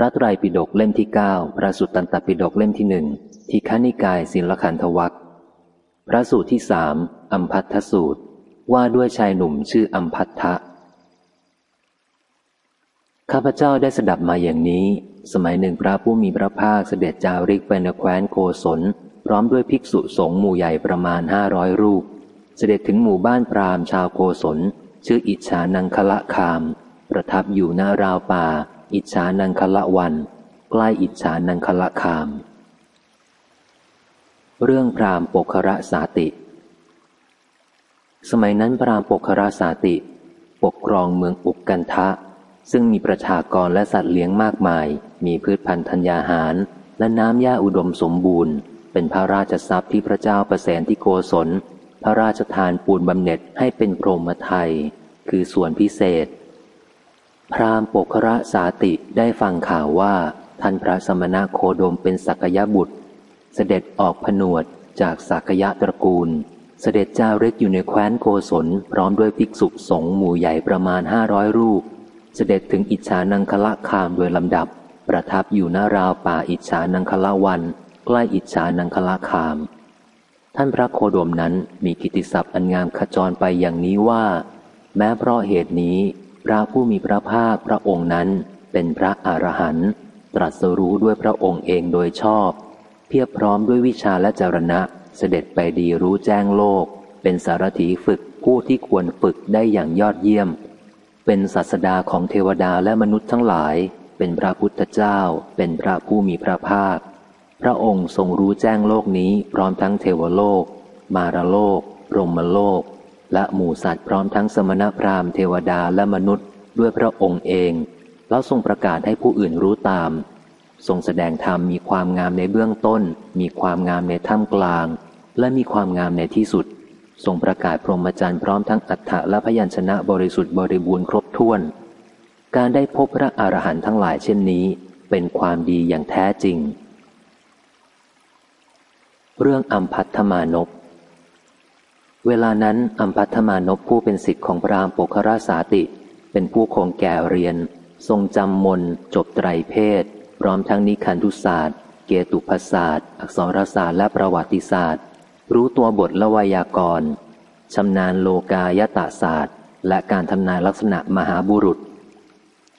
ระไตรปิฎกเล่มที่เก้าพระสุตตันตปิฎกเล่มที่หนึ่งทีฆานิกายศิลขันธวัคพระสูตรที่สามอัมพัทธสูตร ว่าด้วยชายหนุ่มชื่ออัมพัทธะข้าพเจ้าได้สดับมาอย่างนี้ สมัยหนึ่งพระผู้มีพระภาคเสด็จจาริกไปในแคว้นโกศล พร้อมด้วยภิกษุสงฆ์หมู่ใหญ่ประมาณห้าร้อยรูป เสด็จถึงหมู่บ้านพราหมณ์ชาวโกศล ชื่ออิจฉานังคละคาม ประทับอยู่หน้าราวป่า อิจฉานังคละวันใกล้อิจฉานังคละคาม เรื่องพรามปกคระสาติ สมัยนั้นพรามปกคระสาติ ปกครองเมืองอุกกันทะ ซึ่งมีประชากรและสัตว์เลี้ยงมากมาย มีพืชพันธุ์ธัญญาหาร และน้ำหญ้าอุดมสมบูรณ์ เป็นพระราชทรัพย์ที่พระเจ้าประแสนที่โกศล พระราชทานปูนบำเหน็จให้เป็นโพรหมไทย คือส่วนพิเศษ พราหมณ์ปกระสาติได้ฟังข่าวว่า ท่านพระสมณะโคดมเป็นสักยะบุตร เสด็จออกผนวดจากสักยะตระกูล เสด็จเจ้าเร็กอยู่ในแคว้นโกศล พร้อมด้วยภิกษุสงฆ์หมู่ใหญ่ประมาณห้าร้อยรูป เสด็จถึงอิจฉานังคละคามโดยลำดับ ประทับอยู่หน้าราวป่าอิจฉานังคละวัน ใกล้อิจฉานังคละคาม ท่านพระโคดมนั้นมีกิติศัพท์อันงามขจรไปอย่างนี้ว่า แม้เพราะเหตุนี้ พระผู้มีพระภาคพระองค์นั้นเป็นพระอรหันต์ตรัสรู้ด้วยพระองค์เองโดยชอบ เพียบพร้อมด้วยวิชาและจรณะเสด็จไปดีรู้แจ้งโลก เป็นสารถีฝึกผู้ที่ควรฝึกได้อย่างยอดเยี่ยม เป็นศาสดาของเทวดาและมนุษย์ทั้งหลาย เป็นพระพุทธเจ้า เป็นพระผู้มีพระภาค พระองค์ทรงรู้แจ้งโลกนี้พร้อมทั้งเทวโลก มารโลก รมโลก และหมู่สัตว์พร้อมทั้งสมณพราหมณ์เทวดาและมนุษย์ด้วยพระองค์เอง แล้วทรงประกาศให้ผู้อื่นรู้ตาม ทรงแสดงธรรมมีความงามในเบื้องต้น มีความงามในท่ามกลาง และมีความงามในที่สุด ทรงประกาศพรหมจรรย์พร้อมทั้งอัฏฐะและพยัญชนะบริสุทธิ์บริบูรณ์ครบถ้วน การได้พบพระอรหันต์ทั้งหลายเช่นนี้ เป็นความดีอย่างแท้จริง เรื่องอัมพัทธมานพ เวลานั้นอัมพัทมานพผู้เป็นสิทธิ์ของพระรามปกราสาติ เป็นผู้คงแก่เรียน ทรงจำมนจบไตรเพศ พร้อมทั้งนิคันธุศาสตร์ เกตุพศาสตร์ อักษรศาสตร์และประวัติศาสตร์ รู้ตัวบทละวยากรชำนาญโลกายตะศาสตร์ และการทำนายลักษณะมหาบุรุษ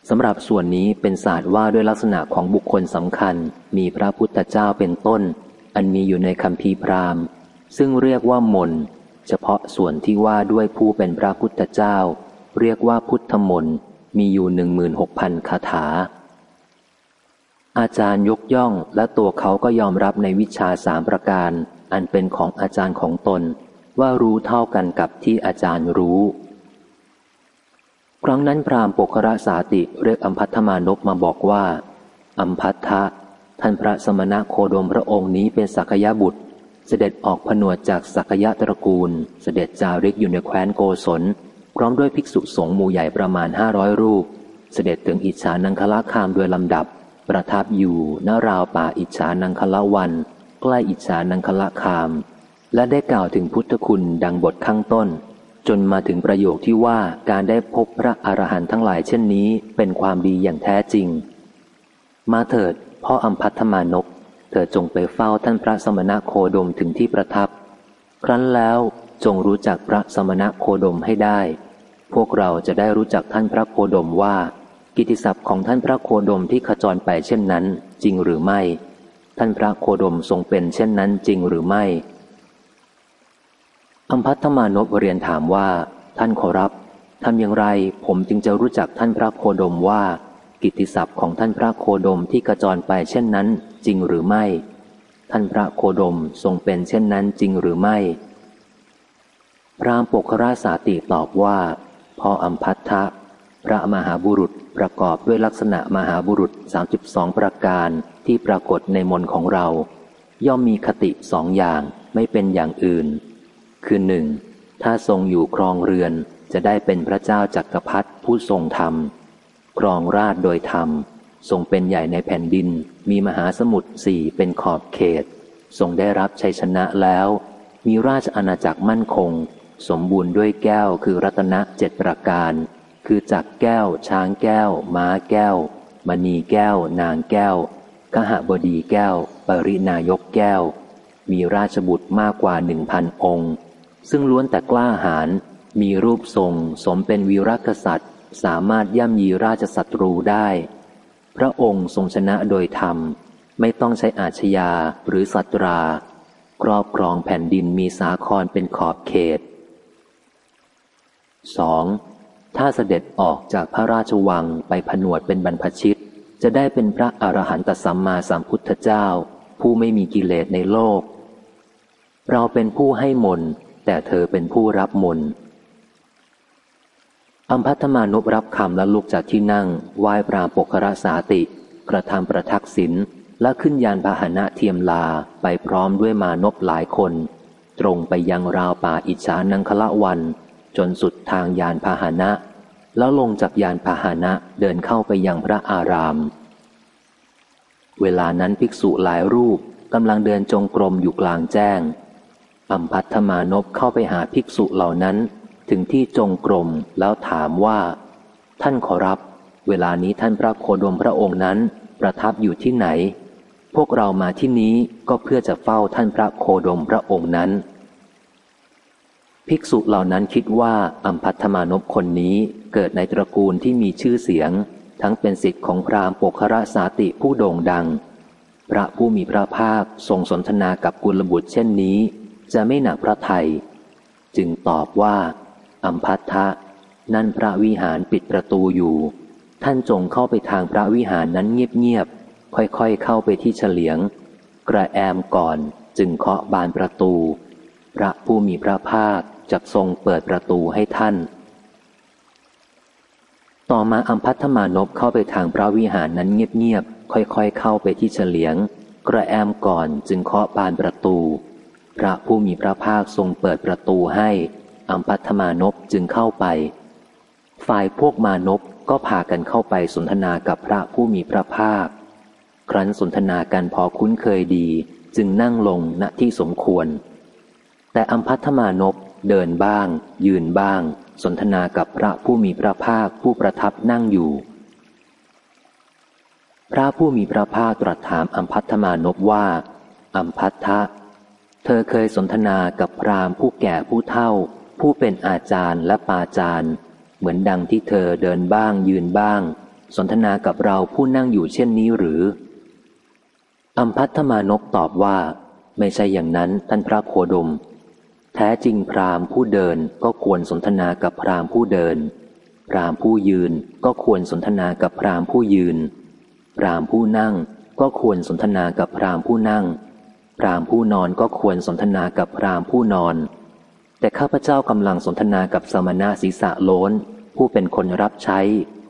สำหรับส่วนนี้เป็นศาสตร์ว่าด้วยลักษณะของบุคคลสำคัญ มีพระพุทธเจ้าเป็นต้น อันมีอยู่ในคำพีพราหมณ์ ซึ่งเรียกว่ามน เฉพาะส่วนที่ว่าด้วยผู้เป็นพระพุทธเจ้า เรียกว่าพุทธมนต์มีอยู่หนึ่งมืนหกพันคาถา อาจารย์ยกย่องและตัวเขาก็ยอมรับในวิชาสามประการ อันเป็นของอาจารย์ของตน ว่ารู้เท่ากันกับที่อาจารย์รู้ ครั้งนั้นพราหมณ์ปกราสาติเรียกอัมพัทมานพมาบอกว่า อัมพัทธะท่านพระสมณะโคดมพระองค์นี้เป็นสักยะบุตร เสด็จออกผนวดจากสักยะตระกูล เสด็จจาริกอยู่ในแคว้นโกศล พร้อมด้วยภิกษุสงฆ์หมู่ใหญ่ประมาณห้าร้อยรูป เสด็จถึงอิจฉานังคละคามโดยลำดับ ประทับอยู่ณราวป่าอิจฉานังคละวัน ใกล้อิจฉานังคละคาม และได้กล่าวถึงพุทธคุณดังบทข้างต้น จนมาถึงประโยคที่ว่าการได้พบพระอรหันต์ทั้งหลายเช่นนี้ เป็นความดีอย่างแท้จริง มาเถิดพ่ออัมพัทธมานพ เธอจงไปเฝ้าท่านพระสมณะโคดมถึงที่ประทับ ครั้นแล้วจงรู้จักพระสมณะโคดมให้ได้ พวกเราจะได้รู้จักท่านพระโคดมว่า กิติศัพท์ของท่านพระโคดมที่ขจรไปเช่นนั้น จริงหรือไม่ ท่านพระโคดมทรงเป็นเช่นนั้นจริงหรือไม่อัมพัทมานพเรียนถามว่า ท่านขอรับทำอย่างไรผมจึงจะรู้จักท่านพระโคดมว่า กิตติศัพท์ของท่านพระโคดมที่กระจรไปเช่นนั้น จริงหรือไม่ ท่านพระโคดมทรงเป็นเช่นนั้นจริงหรือไม่ พรามปกราสาติตอบว่า พ่ออัมพัทธะพระมหาบุรุษประกอบด้วยลักษณะมหาบุรุษ 32 ประการที่ปรากฏในมนของเรา ย่อมมีคติสองอย่างไม่เป็นอย่างอื่น คือหนึ่งถ้าทรงอยู่ครองเรือนจะได้เป็นพระเจ้าจักรพรรดิผู้ทรงธรรม ครองราชโดยธรรม ทรงเป็นใหญ่ในแผ่นดิน มีมหาสมุทรสี่เป็นขอบเขต ทรงได้รับชัยชนะแล้ว มีราชอาณาจักรมั่นคง สมบูรณ์ด้วยแก้วคือรัตนะเจ็ดประการ คือจักแก้ว ช้างแก้ว ม้าแก้ว มณีแก้ว นางแก้วกหบดีแก้ว ปรินายกแก้ว มีราชบุตรมากกว่าหนึ่งพันองค์ ซึ่งล้วนแต่กล้าหาญมีรูปทรง สมเป็นวีรกษัตริย์ สามารถย่ำยีราชศัตรูได้ พระองค์ทรงชนะโดยธรรม ไม่ต้องใช้อาชญาหรือสัตรา ครอบครองแผ่นดินมีสาครเป็นขอบเขต 2. ถ้าเสด็จออกจากพระราชวังไปผนวดเป็นบรรพชิต จะได้เป็นพระอรหันตสัมมาสัมพุทธเจ้า ผู้ไม่มีกิเลสในโลก เราเป็นผู้ให้มนแต่เธอเป็นผู้รับมน อัมพัทมานบรับคำและลุกจากที่นั่งไหว้ปราปกรสาติ กระทำประทักษิณและขึ้นยานพาหนะเทียมลาไปพร้อมด้วยมานบหลายคน ตรงไปยังราวป่าอิจฉานังคละวัน จนสุดทางยานพาหนะ แล้วลงจากยานพาหนะเดินเข้าไปยังพระอาราม เวลานั้นภิกษุหลายรูปกำลังเดินจงกรมอยู่กลางแจ้งอัมพัทมานพเข้าไปหาภิกษุเหล่านั้น ถึงที่จงกรมแล้วถามว่า ท่านขอรับ เวลานี้ท่านพระโคดมพระองค์นั้น ประทับอยู่ที่ไหน พวกเรามาที่นี้ก็เพื่อจะเฝ้าท่านพระโคดมพระองค์นั้น ภิกษุเหล่านั้นคิดว่าอัมพัทมานพคนนี้เกิดในตระกูลที่มีชื่อเสียง ทั้งเป็นสิทธิ์ของพราหมณ์ปกคราสาติผู้โด่งดัง พระผู้มีพระภาคทรงสนทนากับกุลบุตรเช่นนี้ จะไม่หนักพระไทย จึงตอบว่า อัมพัทธะ นั่นพระวิหารปิดประตูอยู่ ท่านจงเข้าไปทางพระวิหารนั้นเงียบๆ ค่อยๆ เข้าไปที่เฉลียง กระแอมก่อนจึงเคาะบานประตู พระผู้มีพระภาคจะทรงเปิดประตูให้ท่าน ต่อมาอัมพัทมานพเข้าไปทางพระวิหารนั้นเงียบๆ ค่อยๆ เข้าไปที่เฉลียง กระแอมก่อนจึงเคาะบานประตู พระผู้มีพระภาคทรงเปิดประตูให้ อัมพัทมานพจึงเข้าไป ฝ่ายพวกมานพก็พากันเข้าไปสนทนากับพระผู้มีพระภาค ครั้นสนทนากันพอคุ้นเคยดี จึงนั่งลงณที่สมควร แต่อัมพัทมานพเดินบ้าง ยืนบ้าง สนทนากับพระผู้มีพระภาคผู้ประทับนั่งอยู่ พระผู้มีพระภาคตรัสถามอัมพัทมานพว่า อัมพัทธะ เธอเคยสนทนากับพรามผู้แก่ผู้เฒ่า ผู้เป็นอาจารย์และปาจารย์ เหมือนดังที่เธอเดินบ้างยืนบ้าง สนทนากับเราผู้นั่งอยู่เช่นนี้หรือ อัมพัทมานกตอบว่า ไม่ใช่อย่างนั้นท่านพระโคดม แท้จริงพราหมณ์ผู้เดินก็ควรสนทนากับพราหมณ์ผู้เดิน พราหมณ์ผู้ยืนก็ควรสนทนากับพราหมณ์ผู้ยืน พราหมณ์ผู้นั่งก็ควรสนทนากับพราหมณ์ผู้นั่ง พราหมณ์ผู้นอนก็ควรสนทนากับพราหมณ์ผู้นอน แต่ข้าพเจ้ากำลังสนทนากับสมณะศีรษะโล้น ผู้เป็นคนรับใช้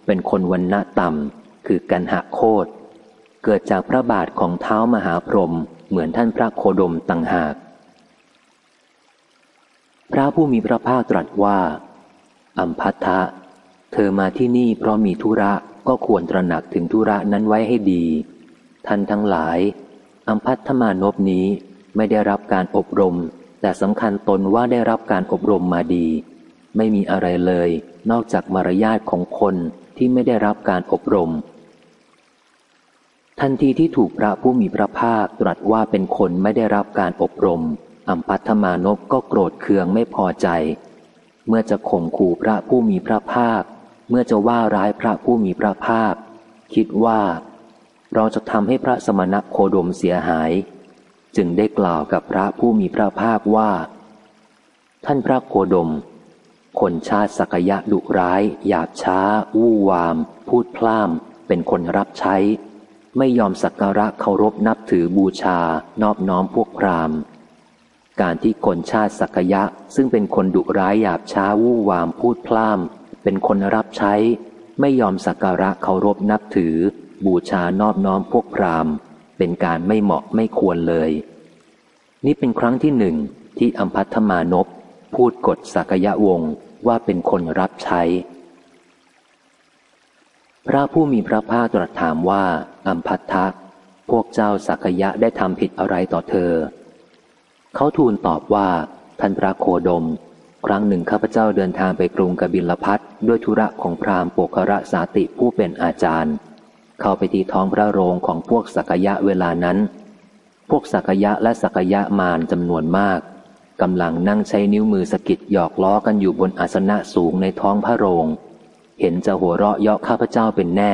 เป็นคนวันณะต่ำคือกันหะโคดเกิดจากพระบาทของเท้ามหาพรหมเหมือนท่านพระโคดมต่างหาก พระผู้มีพระภาคตรัสว่า อัมพัทธะ เธอมาที่นี่เพราะมีธุระก็ควรตระหนักถึงธุระนั้นไว้ให้ดี ท่านทั้งหลาย อัมพัทธมานพนี้ไม่ได้รับการอบรม แต่สำคัญตนว่าได้รับการอบรมมาดี ไม่มีอะไรเลย นอกจากมารยาทของคนที่ไม่ได้รับการอบรม ทันทีที่ถูกพระผู้มีพระภาคตรัสว่าเป็นคนไม่ได้รับการอบรม อัมพัทมานพก็โกรธเคืองไม่พอใจ เมื่อจะข่มขู่พระผู้มีพระภาค เมื่อจะว่าร้ายพระผู้มีพระภาค คิดว่า เราจะทำให้พระสมณะโคดมเสียหาย จึงได้กล่าวกับพระผู้มีพระภาคว่า ท่านพระโคดม คนชาติสักยะดุร้าย หยาบช้า วู่วาม พูดพล่าม เป็นคนรับใช้ ไม่ยอมสักการะเคารพนับถือบูชา นอบน้อมพวกพรามการที่คนชาติสักยะ ซึ่งเป็นคนดุร้ายหยาบช้า วู่วาม พูดพล่าม เป็นคนรับใช้ ไม่ยอมสักการะเคารพนับถือ บูชานอบน้อมพวกพราม เป็นการไม่เหมาะไม่ควรเลย นี่เป็นครั้งที่หนึ่งที่อัมพัทมานพพูดกฎสักยะวงว่าเป็นคนรับใช้ พระผู้มีพระภาคตรัสถามว่า อัมพัทธะพวกเจ้าสักยะได้ทำผิดอะไรต่อเธอ เขาทูลตอบว่า ท่านพระโคดม ครั้งหนึ่งข้าพเจ้าเดินทางไปกรุงกบิลพัทด้วยธุระของพราหมณ์ปกระสาติผู้เป็นอาจารย์ เข้าไปที่ท้องพระโรงของพวกสักยะเวลานั้น พวกสักยะและสักยะมารจำนวนมากกำลังนั่งใช้นิ้วมือสกิดหยอกล้อกันอยู่บนอาสนะสูงในท้องพระโรง เห็นจะหัวเราะเยาะข้าพเจ้าเป็นแน่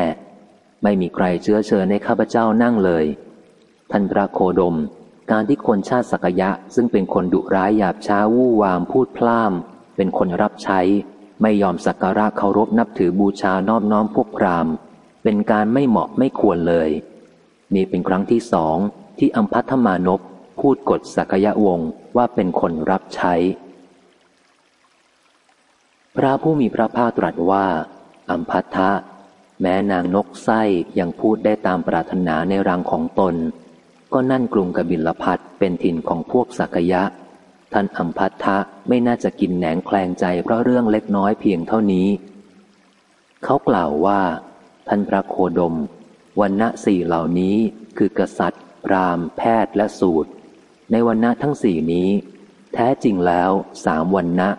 ไม่มีใครเชื้อเชิญในข้าพเจ้านั่งเลย ท่านพระโคดม การที่คนชาติสักยะซึ่งเป็นคนดุร้ายหยาบช้าวู่วามพูดพล่าม เป็นคนรับใช้ ไม่ยอมสักการะเคารพนับถือบูชานอบน้อมพวกพราม เป็นการไม่เหมาะไม่ควรเลย นี่เป็นครั้งที่สองที่อัมพัทมานพพูดกฎสักยะวงว่าเป็นคนรับใช้ พระผู้มีพระภาคตรัสว่า อัมพัทะแม้นางนกไส้ยังพูดได้ตามปรารถนาในรังของตน ก็นั่นกรุงกบิลพัทเป็นถิ่นของพวกสักยะ ท่านอัมพัทะไม่น่าจะกินแหนงแคลงใจเพราะเรื่องเล็กน้อยเพียงเท่านี้ เขากล่าวว่า ท่านพระโคดม วันณะสี่เหล่านี้คือกษัตริย์ พรามแพทย์และสูตร ในวันณะทั้งสี่นี้ แท้จริงแล้วสามวันณะ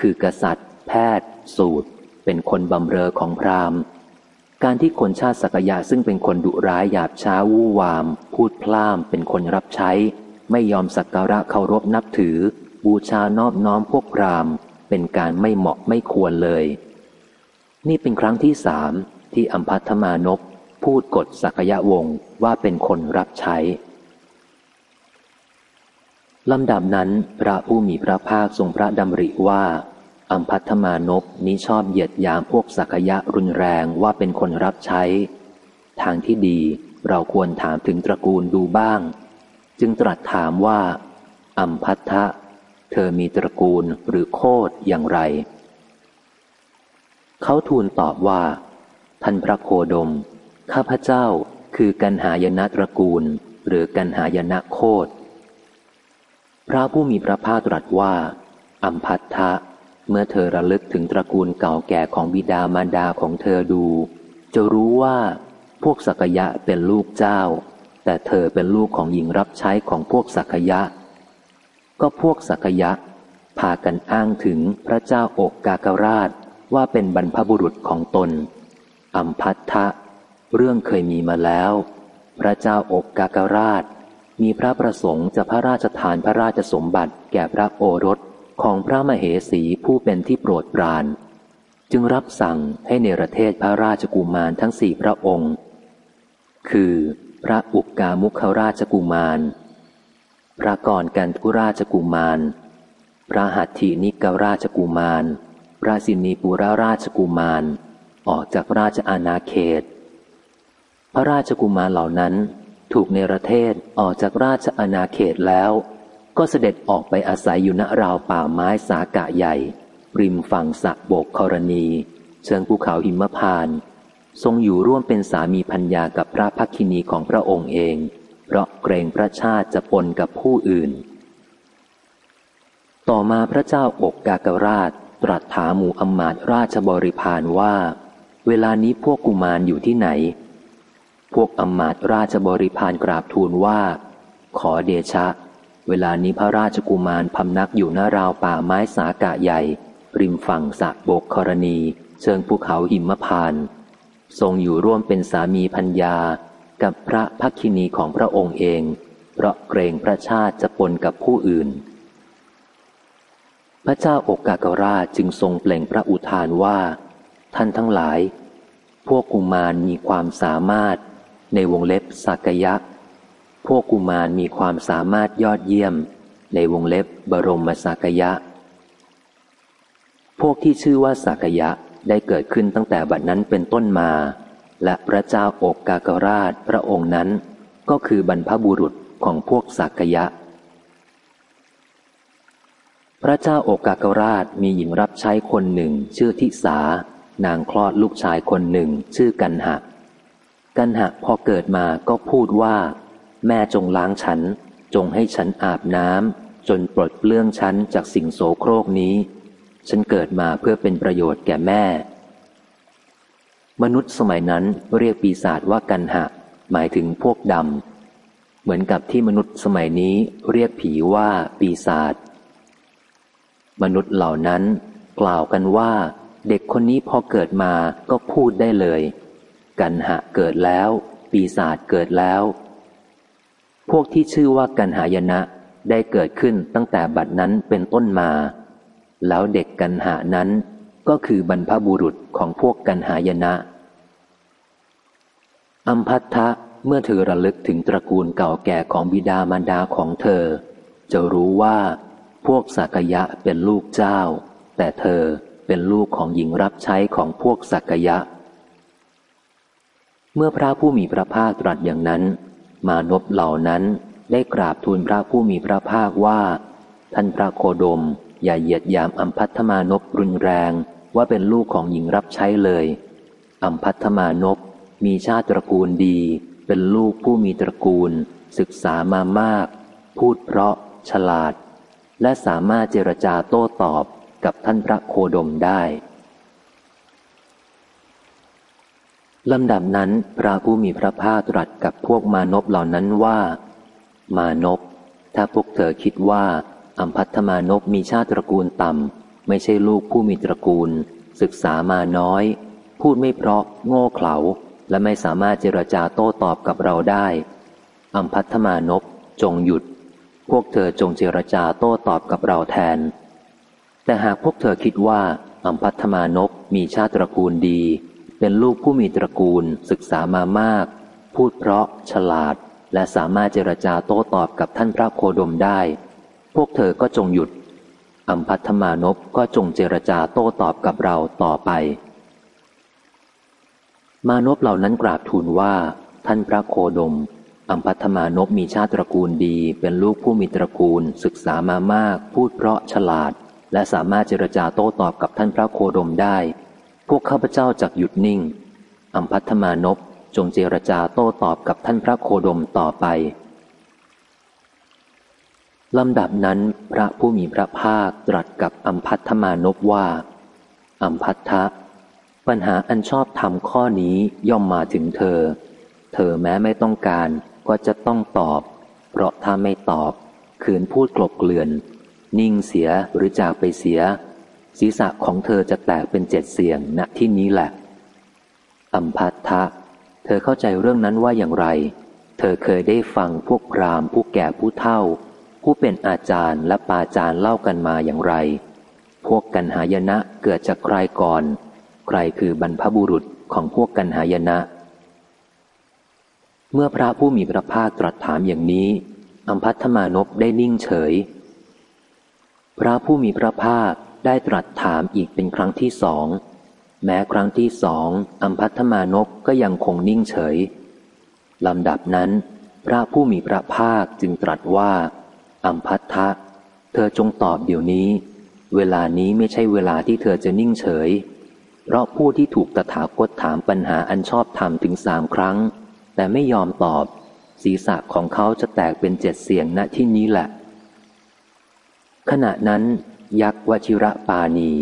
คือกษัตริย์ แพทย์ สูตร เป็นคนบำเรอของพรามการที่คนชาติสักยะซึ่งเป็นคนดุร้ายหยาบช้าวู่วาม พูดพล่ามเป็นคนรับใช้ ไม่ยอมสักการะเคารพนับถือ บูชานอบน้อมพวกพรามเป็นการไม่เหมาะไม่ควรเลย นี่เป็นครั้งที่สาม ที่อัมพัทมานพพูดกฎสักยะวงว่าเป็นคนรับใช้ลำดับนั้น พระผู้มีพระภาคทรงพระดำริว่า อัมพัทมานพนี้ชอบเหยียดยามพวกสักยะรุนแรงว่าเป็นคนรับใช้ ทางที่ดีเราควรถามถึงตระกูลดูบ้าง จึงตรัสถามว่า อัมพัทธะเธอมีตระกูลหรือโคดอย่างไร เขาทูลตอบว่า ท่านพระโคดม ข้าพเจ้าคือกันหายนะตระกูล หรือกันหายนะโคดพระผู้มีพระภาคตรัสว่า อัมพัทธะ เมื่อเธอระลึกถึงตระกูลเก่าแก่ของบิดามารดาของเธอดู จะรู้ว่าพวกสักยะเป็นลูกเจ้า แต่เธอเป็นลูกของหญิงรับใช้ของพวกสักยะ ก็พวกสักยะ พากันอ้างถึงพระเจ้าอกกากราชว่าเป็นบรรพบุรุษของตน อัมพัทธะ เรื่องเคยมีมาแล้ว พระเจ้าอกกากราช มีพระประสงค์จะพระราชทานพระราชสมบัติแก่พระโอรสของพระมเหสีผู้เป็นที่โปรดปราน จึงรับสั่งให้เนรเทศพระราชกุมารทั้งสี่พระองค์ คือ พระอุกกามุขราชกุมาร พระกรกันทุราชกุมาร พระหัตถินิกราชกุมาร พระสินีปุราราชกุมาร ออกจากราชอาณาเขต พระราชกุมารเหล่านั้นถูกเนรเทศออกจากราชอาณาเขตแล้ว ก็เสด็จออกไปอาศัยอยู่ณราวป่าไม้สากะใหญ่ ริมฝั่งสะโบกครณี เชิงภูเขาหิมพาน ทรงอยู่ร่วมเป็นสามีพัญญากับพระพักคินีของพระองค์เอง เพราะเกรงพระชาติจะปนกับผู้อื่น ต่อมาพระเจ้าอกกากราชตรัสถามหมู่อมาตราชบริพารว่า เวลานี้พวกกุมารอยู่ที่ไหน พวกอมาตราชบริพารกราบทูลว่า ขอเดชะ เวลานี้พระราชกุมารพำนักอยู่หน้าราวป่าไม้สากะใหญ่ ริมฝั่งสะบกครณี เชิงภูเขาหิมพาน ทรงอยู่ร่วมเป็นสามีพัญญา กับพระพักคินีของพระองค์เอง เพราะเกรงพระชาติจะปนกับผู้อื่น พระเจ้าอกกากราชจึงทรงเปล่งพระอุทานว่า ท่านทั้งหลาย พวกกุมารมีความสามารถในวงเล็บสักยะ พวกกุมารมีความสามารถยอดเยี่ยม ในวงเล็บบรมสักยะ พวกที่ชื่อว่าสักยะได้เกิดขึ้นตั้งแต่บัดนั้นเป็นต้นมา และพระเจ้าอกกากราชพระองค์นั้น ก็คือบรรพบุรุษของพวกสักยะ พระเจ้าอกกากราชมีหญิงรับใช้คนหนึ่งชื่อทิสา นางคลอดลูกชายคนหนึ่งชื่อกันหะ กันหะพอเกิดมาก็พูดว่า แม่จงล้างฉัน จงให้ฉันอาบน้ำจนปลดเปลื้องฉันจากสิ่งโสโครกนี้ ฉันเกิดมาเพื่อเป็นประโยชน์แก่แม่ มนุษย์สมัยนั้นเรียกปีศาจว่ากันหะ หมายถึงพวกดำเหมือนกับที่มนุษย์สมัยนี้เรียกผีว่าปีศาจมนุษย์เหล่านั้นกล่าวกันว่า เด็กคนนี้พอเกิดมาก็พูดได้เลย กันหะเกิดแล้ว ปีศาจเกิดแล้ว พวกที่ชื่อว่ากันหายนะได้เกิดขึ้นตั้งแต่บัดนั้นเป็นต้นมา แล้วเด็กกันหานั้นก็คือบรรพบุรุษของพวกกันหายนะ อัมพัทธะเมื่อเธอระลึกถึงตระกูลเก่าแก่ของบิดามารดาของเธอ จะรู้ว่าพวกสักยะเป็นลูกเจ้า แต่เธอ เป็นลูกของหญิงรับใช้ของพวกสักยะ เมื่อพระผู้มีพระภาคตรัสอย่างนั้น มานพเหล่านั้นได้กราบทูลพระผู้มีพระภาคว่า ท่านพระโคดม อย่าเหยียดยามอัมพัทมานพรุนแรงว่าเป็นลูกของหญิงรับใช้เลยอัมพัทมานพมีชาติตระกูลดี เป็นลูกผู้มีตระกูล ศึกษามามาก พูดเพราะฉลาด และสามารถเจรจาโต้ตอบ กับท่านพระโคดมได้ลำดับนั้นพระผู้มีพระภาคตรัสกับพวกมานพเหล่านั้นว่า มานพถ้าพวกเธอคิดว่าอัมพัทมานพมีชาติตระกูลต่ำ ไม่ใช่ลูกผู้มีตระกูล ศึกษามาน้อย พูดไม่เพราะ โง่เขลา และไม่สามารถเจรจาโต้ตอบกับเราได้อัมพัทมานพจงหยุด พวกเธอจงเจรจาโต้ตอบกับเราแทน แต่หากพวกเธอคิดว่าอัมพัทมานพมีชาติตระกูลดี เป็นลูกผู้มีตระกูลศึกษามามาก พูดเพราะฉลาด และสามารถเจรจาโต้ตอบกับท่านพระโคดมได้ พวกเธอก็จงหยุดอัมพัทมานพก็จงเจรจาโต้ตอบกับเราต่อไป มานพเหล่านั้นกราบทูลว่า ท่านพระโคดมอัมพัทมานพมีชาติตระกูลดี เป็นลูกผู้มีตระกูลศึกษามามาก พูดเพราะฉลาด และสามารถเจรจาโต้ตอบกับท่านพระโคดมได้ พวกข้าพเจ้าจักหยุดนิ่งอัมพัทมานพจงเจรจาโต้ตอบกับท่านพระโคดมต่อไปลำดับนั้นพระผู้มีพระภาคตรัสกับอัมพัทมานพว่าอัมพัทธะปัญหาอันชอบทำข้อนี้ย่อมมาถึงเธอ เธอแม้ไม่ต้องการก็จะต้องตอบ เพราะถ้าไม่ตอบคืนพูดกลบเกลื่อน นิ่งเสียหรือจากไปเสีย ศีรษะของเธอจะแตกเป็นเจ็ดเสียงณที่นี้แหละ อัมพัทธะ เธอเข้าใจเรื่องนั้นว่าอย่างไร เธอเคยได้ฟังพวกพรามผู้แก่ผู้เฒ่า ผู้เป็นอาจารย์และปาจารย์เล่ากันมาอย่างไร พวกกันหายนะเกิดจากใครก่อน ใครคือบรรพบุรุษของพวกกันหายนะเมื่อพระผู้มีพระภาคตรัสถามอย่างนี้ อัมพัทมานพได้นิ่งเฉย พระผู้มีพระภาคได้ตรัสถามอีกเป็นครั้งที่สองแม้ครั้งที่สองอัมพัทมานพก็ยังคงนิ่งเฉยลำดับนั้น พระผู้มีพระภาคจึงตรัสว่า อัมพัทธะ เธอจงตอบเดี๋ยวนี้ เวลานี้ไม่ใช่เวลาที่เธอจะนิ่งเฉย เพราะผู้ที่ถูกตถาคตถามปัญหาอันชอบธรรมถึงสามครั้ง แต่ไม่ยอมตอบ ศีรษะของเขาจะแตกเป็นเจ็ดเสียงณที่นี้แหละ ขณะนั้น ยักษ์วชิระปาณี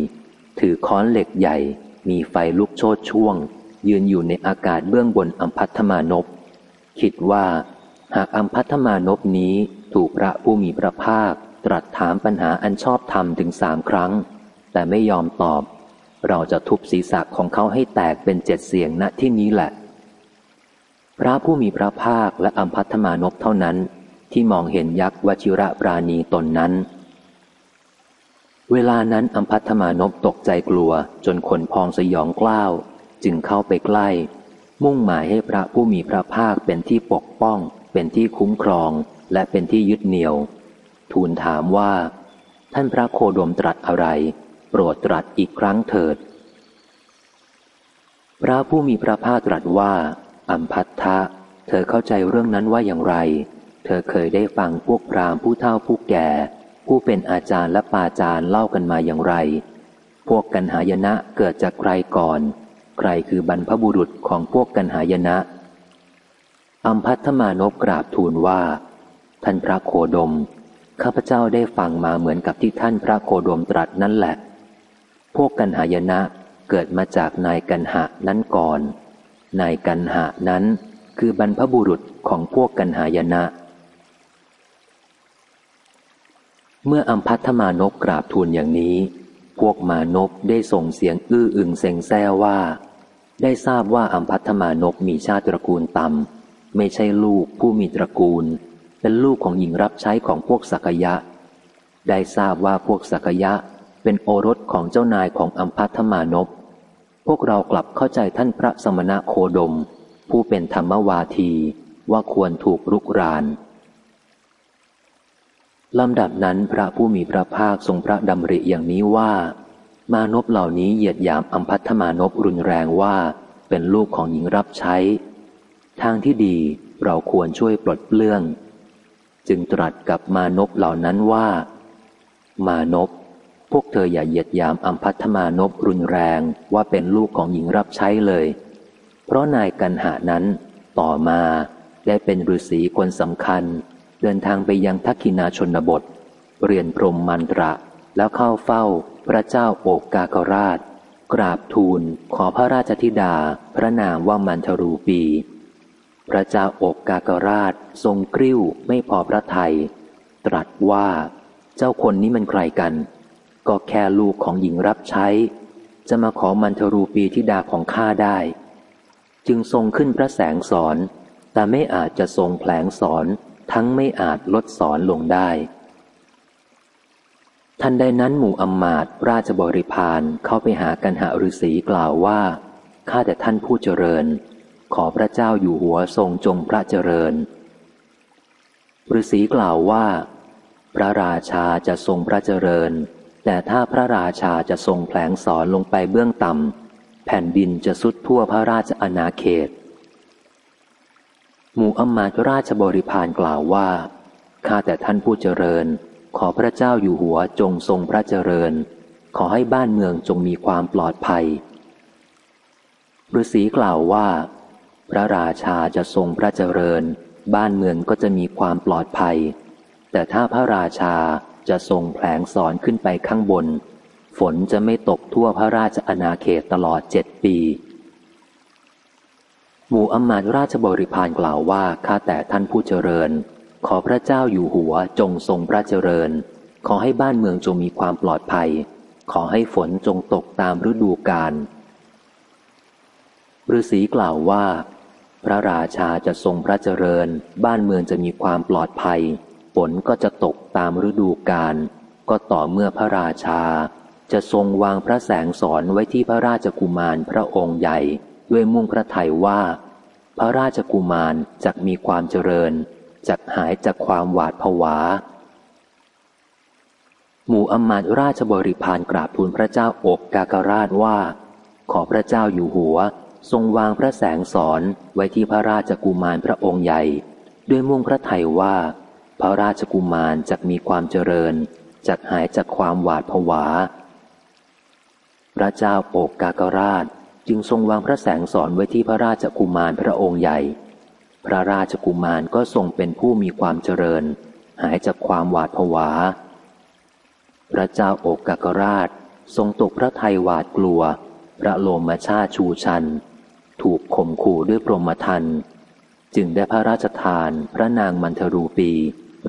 ถือค้อนเหล็กใหญ่ มีไฟลุกโชดช่วง ยืนอยู่ในอากาศเบื้องบนอัมพัทมานพ คิดว่า หากอัมพัทมานพนี้ถูกพระผู้มีพระภาค ตรัสถามปัญหาอันชอบธรรมถึงสามครั้ง แต่ไม่ยอมตอบ เราจะทุบศีรษะของเขาให้แตกเป็นเจ็ดเสียงณที่นี้แหละ พระผู้มีพระภาคและอัมพัทมานพเท่านั้น ที่มองเห็นยักษ์วชิระปราณีตนนั้น เวลานั้นอัมพัทมานพตกใจกลัวจนขนพองสยองกล้าว จึงเข้าไปใกล้ มุ่งหมายให้พระผู้มีพระภาคเป็นที่ปกป้อง เป็นที่คุ้มครองและเป็นที่ยึดเหนี่ยว ทูลถามว่า ท่านพระโคดมตรัสอะไร โปรดตรัสอีกครั้งเถิด พระผู้มีพระภาคตรัสว่าอัมพัทธะเธอเข้าใจเรื่องนั้นว่าอย่างไร เธอเคยได้ฟังพวกพรามผู้เฒ่าผู้แก่ ผู้เป็นอาจารย์และปาจารย์เล่ากันมาอย่างไร พวกกันหายนะเกิดจากใครก่อน ใครคือบรรพบุรุษของพวกกันหายนะ อัมพัทมานพกราบทูลว่า ท่านพระโคดม ข้าพเจ้าได้ฟังมาเหมือนกับที่ท่านพระโคดมตรัสนั่นแหละ พวกกันหายนะเกิดมาจากนายกันหะนั้นก่อน นายกันหะนั้นคือบรรพบุรุษของพวกกันหายนะ เมื่ออัมพัทมานกกราบทูลอย่างนี้ พวกมานพได้ส่งเสียงอื้ออึงเซ็งแซ่ว่า ได้ทราบว่าอัมพัทมานพมีชาติตระกูลต่ำไม่ใช่ลูกผู้มีตระกูล เป็นลูกของหญิงรับใช้ของพวกสักยะ ได้ทราบว่าพวกสักยะเป็นโอรสของเจ้านายของอัมพัทมานพ พวกเรากลับเข้าใจท่านพระสมณะโคดม ผู้เป็นธรรมวาทีว่าควรถูกรุกราน ลำดับนั้นพระผู้มีพระภาคทรงพระดำริอย่างนี้ว่า มานพเหล่านี้เหยียดหยามอัมพัทมานพรุนแรงว่าเป็นลูกของหญิงรับใช้ ทางที่ดีเราควรช่วยปลดเปลื้อง จึงตรัสกับมานพเหล่านั้นว่า มานพพวกเธออย่าเหยียดยามอัมพัทมานพรุนแรงว่าเป็นลูกของหญิงรับใช้เลย เพราะนายกันหานั้นต่อมาได้เป็นฤาษีคนสำคัญ เดินทางไปยังทักกินาชนบท เรียนพรมมันตระ แล้วเข้าเฝ้าพระเจ้าโอกกากราช กราบทูลขอพระราชธิดา พระนามว่ามันทรูปี พระเจ้าโอกกากราชทรงกริ้วไม่พอพระทยัยตรัสว่าเจ้าคนนี้มันใครกัน ก็แค่ลูกของหญิงรับใช้ จะมาขอมันทรูปีทิดาของข้าได้ จึงทรงขึ้นพระแสงสอน แต่ไม่อาจจะทรงแผลงสอน ทั้งไม่อาจลดสอนลงได้ ทันใดนั้นหมู่อมมาตราชบริพารเข้าไปหากันหาฤาษีกล่าวว่า ข้าแต่ท่านผู้เจริญ ขอพระเจ้าอยู่หัวทรงจงพระเจริญฤาษีกล่าวว่า พระราชาจะทรงพระเจริญ แต่ถ้าพระราชาจะทรงแผลงสอนลงไปเบื้องต่ำแผ่นดินจะสุดทั่วพระราชอาณาเขต หมู่อมาตราชบริพารกล่าวว่า ข้าแต่ท่านผู้เจริญ ขอพระเจ้าอยู่หัวจงทรงพระเจริญ ขอให้บ้านเมืองจงมีความปลอดภัยฤาษีกล่าวว่า พระราชาจะทรงพระเจริญ บ้านเมืองก็จะมีความปลอดภัย แต่ถ้าพระราชาจะทรงแผลงสอนขึ้นไปข้างบน ฝนจะไม่ตกทั่วพระราชอาณาเขตตลอดเจ็ดปี หมู่อมาตราชบริพารกล่าวว่าข้าแต่ท่านผู้เจริญ ขอพระเจ้าอยู่หัวจงทรงพระเจริญ ขอให้บ้านเมืองจงมีความปลอดภัย ขอให้ฝนจงตกตามฤดูกาลฤาษีกล่าวว่า พระราชาจะทรงพระเจริญ บ้านเมืองจะมีความปลอดภัย ฝนก็จะตกตามฤดูกาลก็ต่อเมื่อพระราชา จะทรงวางพระแสงสอนไว้ที่พระราชกุมารพระองค์ใหญ่ ด้วยมุ่งพระทัยว่า พระราชกุมารจะมีความเจริญจะหายจากความหวาดผวา หมู่อมาตราชบริพารกราบทูลพระเจ้าอกกากราชว่า ขอพระเจ้าอยู่หัว ทรงวางพระแสงสอนไว้ที่พระราชกุมารพระองค์ใหญ่ ด้วยมุ่งพระทัยว่า พระราชกุมารจะมีความเจริญจะหายจากความหวาดผวา พระเจ้าโอกกากราช จึงทรงวางพระแสงสอนไว้ที่พระราชกุมารพระองค์ใหญ่ พระราชกุมารก็ทรงเป็นผู้มีความเจริญ หายจากความหวาดผวา พระเจ้าโอกกกราช ทรงตกพระทัยหวาดกลัว พระโลมชาชูชัน ถูกข่มขู่ด้วยพรหมทันจึงได้พระราชทานพระนางมันทรูปี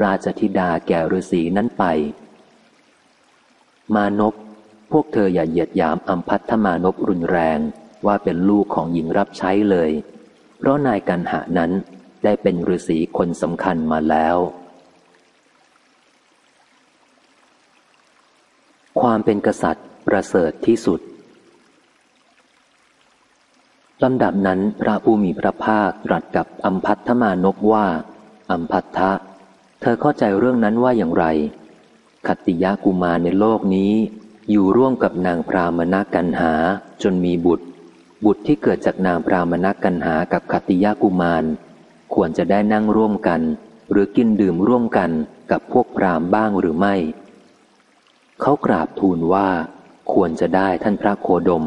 ราชธิดาแก่ฤาษีนั้นไป มานพพวกเธออย่าเหยียดยามอัมพัทธมานพรุนแรง ว่าเป็นลูกของหญิงรับใช้เลย เพราะนายกันหานั้นได้เป็นฤาษีคนสำคัญมาแล้ว ความเป็นกษัตริย์ประเสริฐที่สุดลำดับนั้นพระผู้มีพระภาคตรัสกับอัมพัทธมานพว่า อัมพัทธะ เธอเข้าใจเรื่องนั้นว่าอย่างไรขัตติยากุมารในโลกนี้ อยู่ร่วมกับนางพรามณกันหาจนมีบุตร บุตรที่เกิดจากนางพรามณกันหากับขัติยากุมาร ควรจะได้นั่งร่วมกัน หรือกินดื่มร่วมกันกับพวกพรามบ้างหรือไม่ เขากราบทูลว่า ควรจะได้ท่านพระโคดม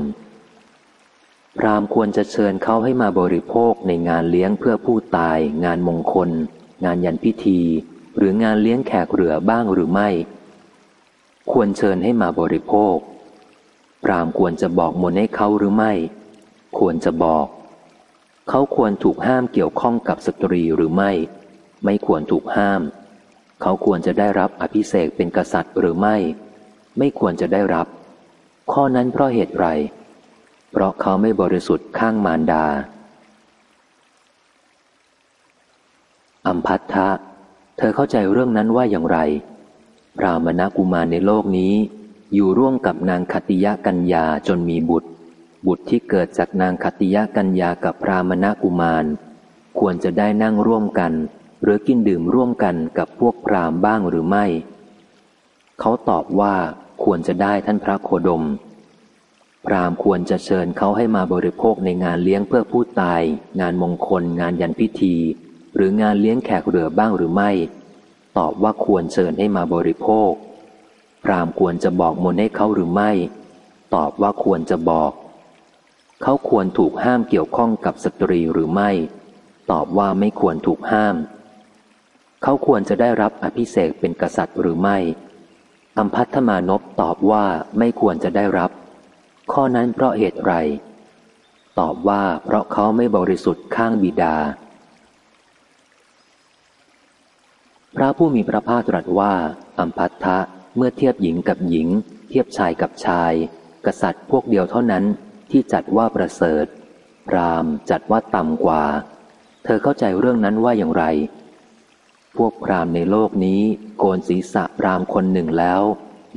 พรามควรจะเชิญเขาให้มาบริโภคในงานเลี้ยงเพื่อผู้ตาย งานมงคล งานยันพิธี หรืองานเลี้ยงแขกเรือบ้างหรือไม่ ควรเชิญให้มาบริโภคพรามควรจะบอกมนให้เขาหรือไม่ ควรจะบอก เขาควรถูกห้ามเกี่ยวข้องกับสตรีหรือไม่ ไม่ควรถูกห้าม เขาควรจะได้รับอภิเษกเป็นกษัตริย์หรือไม่ ไม่ควรจะได้รับ ข้อนั้นเพราะเหตุไร เพราะเขาไม่บริสุทธิ์ข้างมารดา อัมพัทธะ เธอเข้าใจเรื่องนั้นว่าอย่างไรพรามณกุมารในโลกนี้ อยู่ร่วมกับนางคติยะกัญญาจนมีบุตร บุตรที่เกิดจากนางคติยะกัญญากับพรามณกุมาร ควรจะได้นั่งร่วมกัน หรือกินดื่มร่วมกันกับพวกพรามบ้างหรือไม่ เขาตอบว่าควรจะได้ท่านพระโคดม พรามควรจะเชิญเขาให้มาบริโภคในงานเลี้ยงเพื่อผู้ตาย งานมงคล งานยันพิธี หรืองานเลี้ยงแขกเรือบ้างหรือไม่ ตอบว่าควรเชิญให้มาบริโภค พรามควรจะบอกมนให้เขาหรือไม่ ตอบว่าควรจะบอก เขาควรถูกห้ามเกี่ยวข้องกับสตรีหรือไม่ ตอบว่าไม่ควรถูกห้าม เขาควรจะได้รับอภิเษกเป็นกษัตริย์หรือไม่อัมพัทมานพตอบว่าไม่ควรจะได้รับ ข้อนั้นเพราะเหตุไร ตอบว่าเพราะเขาไม่บริสุทธิ์ข้างบิดา พระผู้มีพระภาคตรัสว่าอัมพัทธะเมื่อเทียบหญิงกับหญิง เทียบชายกับชาย กษัตริย์พวกเดียวเท่านั้น ที่จัดว่าประเสริฐ พรามจัดว่าต่ำกว่า เธอเข้าใจเรื่องนั้นว่าอย่างไร พวกพรามในโลกนี้โกนศีรษะพรามคนหนึ่งแล้ว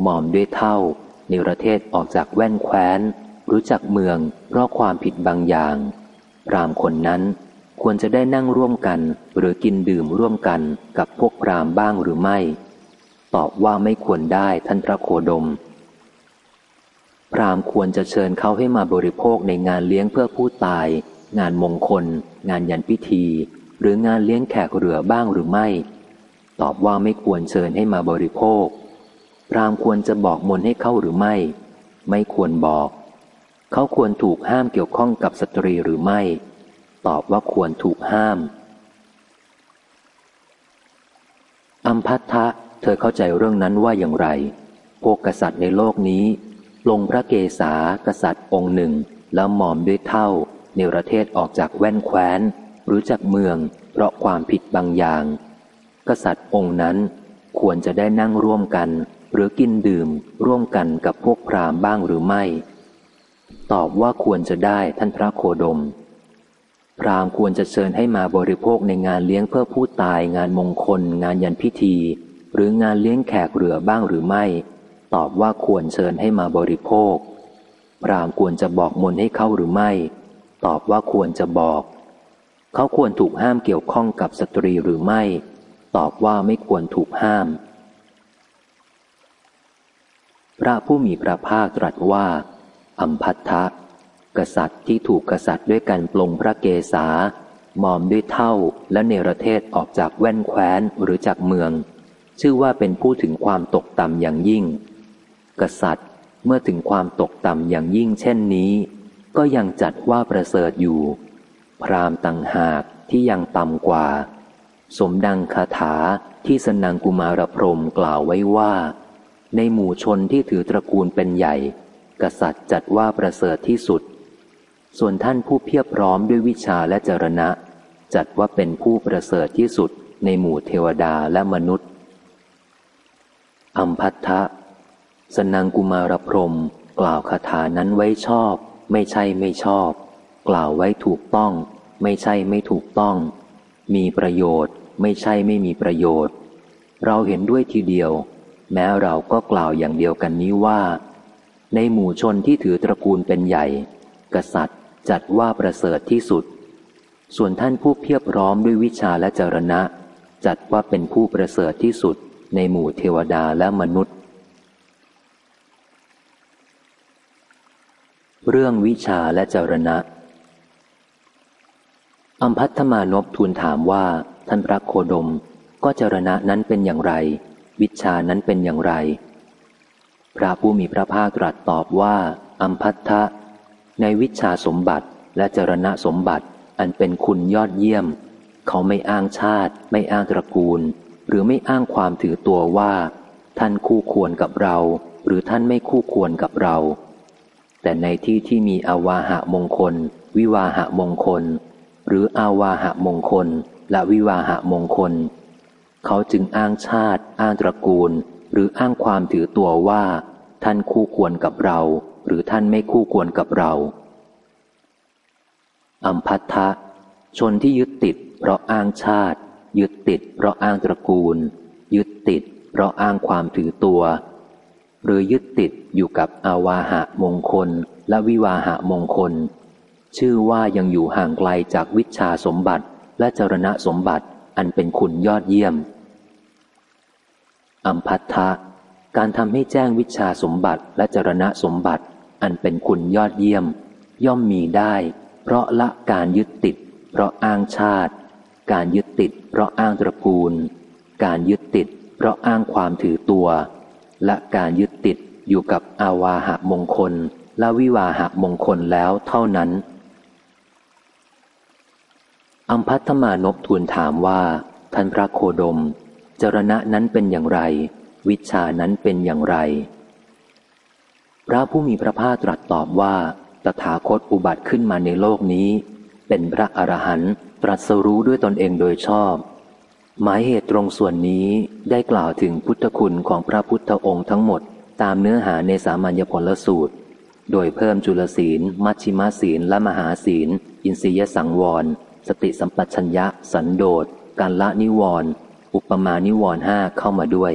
หมอมด้วยเท่าในประเทศออกจากแว่นแคว้น รู้จักเมือง เพราะความผิดบางอย่าง พรามคนนั้นควรจะได้นั่งร่วมกันหรือกินดื่มร่วมกันกับพวกพรามบ้างหรือไม่ ตอบว่าไม่ควรได้ท่านพระโคดม พรามควรจะเชิญเขาให้มาบริโภคในงานเลี้ยงเพื่อผู้ตาย งานมงคล งานยันพิธี หรืองานเลี้ยงแขกเรือบ้างหรือไม่ ตอบว่าไม่ควรเชิญให้มาบริโภค พรามควรจะบอกมนให้เข้าหรือไม่ ไม่ควรบอก เขาควรถูกห้ามเกี่ยวข้องกับสตรีหรือไม่ ตอบว่าควรถูกห้ามอัมพัทธะ เธอเข้าใจเรื่องนั้นว่าอย่างไร พวกกษัตริย์ในโลกนี้ ลงพระเกศากษัตริย์องค์หนึ่ง แล้วหมอมด้วยเท่าเนรเทศออกจากแว่นแคว้น รู้จักเมือง เพราะความผิดบางอย่าง กษัตริย์องค์นั้นควรจะได้นั่งร่วมกัน หรือกินดื่มร่วมกันกับพวกพราหมณ์บ้างหรือไม่ ตอบว่าควรจะได้ท่านพระโคดม พราหมณ์ควรจะเชิญให้มาบริโภคในงานเลี้ยงเพื่อผู้ตายงานมงคล งานยันพิธี หรืองานเลี้ยงแขกเรือบ้างหรือไม่ ตอบว่าควรเชิญให้มาบริโภค พรามควรจะบอกมนให้เขาหรือไม่ ตอบว่าควรจะบอก เขาควรถูกห้ามเกี่ยวข้องกับสตรีหรือไม่ ตอบว่าไม่ควรถูกห้าม พระผู้มีพระภาคตรัสว่าอัมพัทธะกษัตริย์ที่ถูกกษัตริย์ด้วยการปลงพระเกศามอมด้วยเท่าและเนรเทศออกจากแว่นแคว้นหรือจากเมือง ชื่อว่าเป็นผู้ถึงความตกต่ำอย่างยิ่ง กษัตริย์ เมื่อถึงความตกต่ำอย่างยิ่งเช่นนี้ ก็ยังจัดว่าประเสริฐอยู่ พรามต่างหากที่ยังต่ำกว่า สมดังคาถาที่สนังกุมารพรมกล่าวไว้ว่า ในหมู่ชนที่ถือตระกูลเป็นใหญ่ กษัตริย์จัดว่าประเสริฐที่สุด ส่วนท่านผู้เพียบพร้อมด้วยวิชาและจรณะ จัดว่าเป็นผู้ประเสริฐที่สุดในหมู่เทวดาและมนุษย์อัมพัทธะ สนังกุมารพรมกล่าวคาถานั้นไว้ชอบ ไม่ใช่ไม่ชอบ กล่าวไว้ถูกต้อง ไม่ใช่ไม่ถูกต้อง มีประโยชน์ ไม่ใช่ไม่มีประโยชน์ เราเห็นด้วยทีเดียว แม้เราก็กล่าวอย่างเดียวกันนี้ว่า ในหมู่ชนที่ถือตระกูลเป็นใหญ่ กษัตริย์จัดว่าประเสริฐที่สุด ส่วนท่านผู้เพียบพร้อมด้วยวิชาและจรณะ จัดว่าเป็นผู้ประเสริฐที่สุดในหมู่เทวดาและมนุษย์ เรื่องวิชาและจรณะ อัมพัทมานพทูลถามว่า ท่านพระโคดมก็จรณะนั้นเป็นอย่างไร วิชานั้นเป็นอย่างไร พระผู้มีพระภาคตรัสตอบว่า อัมพัทะในวิชาสมบัติและจรณะสมบัติอันเป็นคุณยอดเยี่ยม เขาไม่อ้างชาติ ไม่อ้างตระกูล หรือไม่อ้างความถือตัวว่า ท่านคู่ควรกับเรา หรือท่านไม่คู่ควรกับเรา แต่ในที่ที่มีอวาหะมงคล วิวาหะมงคล หรืออาวาหะมงคล และวิวาหะมงคล เขาจึงอ้างชาติ อ้างตระกูล หรืออ้างความถือตัวว่า ท่านคู่ควรกับเรา หรือท่านไม่คู่ควรกับเราอัมพัทธะชนที่ยึดติด เพราะอ้างชาติ ยึดติด เพราะอ้างตระกูล ยึดติด เพราะอ้างความถือตัว หรือยึดติดอยู่กับอาวาหะมงคล และวิวาหะมงคล ชื่อว่ายังอยู่ห่างไกลจากวิชาสมบัติและจรณะสมบัติอันเป็นคุณยอดเยี่ยม อัมพัทธะการทำให้แจ้งวิชาสมบัติและจรณะสมบัติ อันเป็นคุณยอดเยี่ยม ย่อมมีได้ เพราะละการยึดติด เพราะอ้างชาติ การยึดติด เพราะอ้างตระกูล การยึดติด เพราะอ้างความถือตัว และการยึดติดอยู่กับอาวาหะมงคล และวิวาหะมงคลแล้วเท่านั้น อัมพัทมานพทูลถามว่าท่านพระโคดม จรณะนั้นเป็นอย่างไร วิชานั้นเป็นอย่างไร พระผู้มีพระภาคตรัสตอบว่า ตถาคตอุบัติขึ้นมาในโลกนี้ เป็นพระอรหันต์ตรัสรู้ด้วยตนเองโดยชอบ หมายเหตุตรงส่วนนี้ได้กล่าวถึงพุทธคุณของพระพุทธองค์ทั้งหมด ตามเนื้อหาในสามัญญผลสูตร โดยเพิ่มจุลศีล มัชชิมศีลและมหาศีล อินทรียสังวร สติสัมปชัญญะ สันโดษการละนิวรณ์อุปมานิวรณ์ห้าเข้ามาด้วย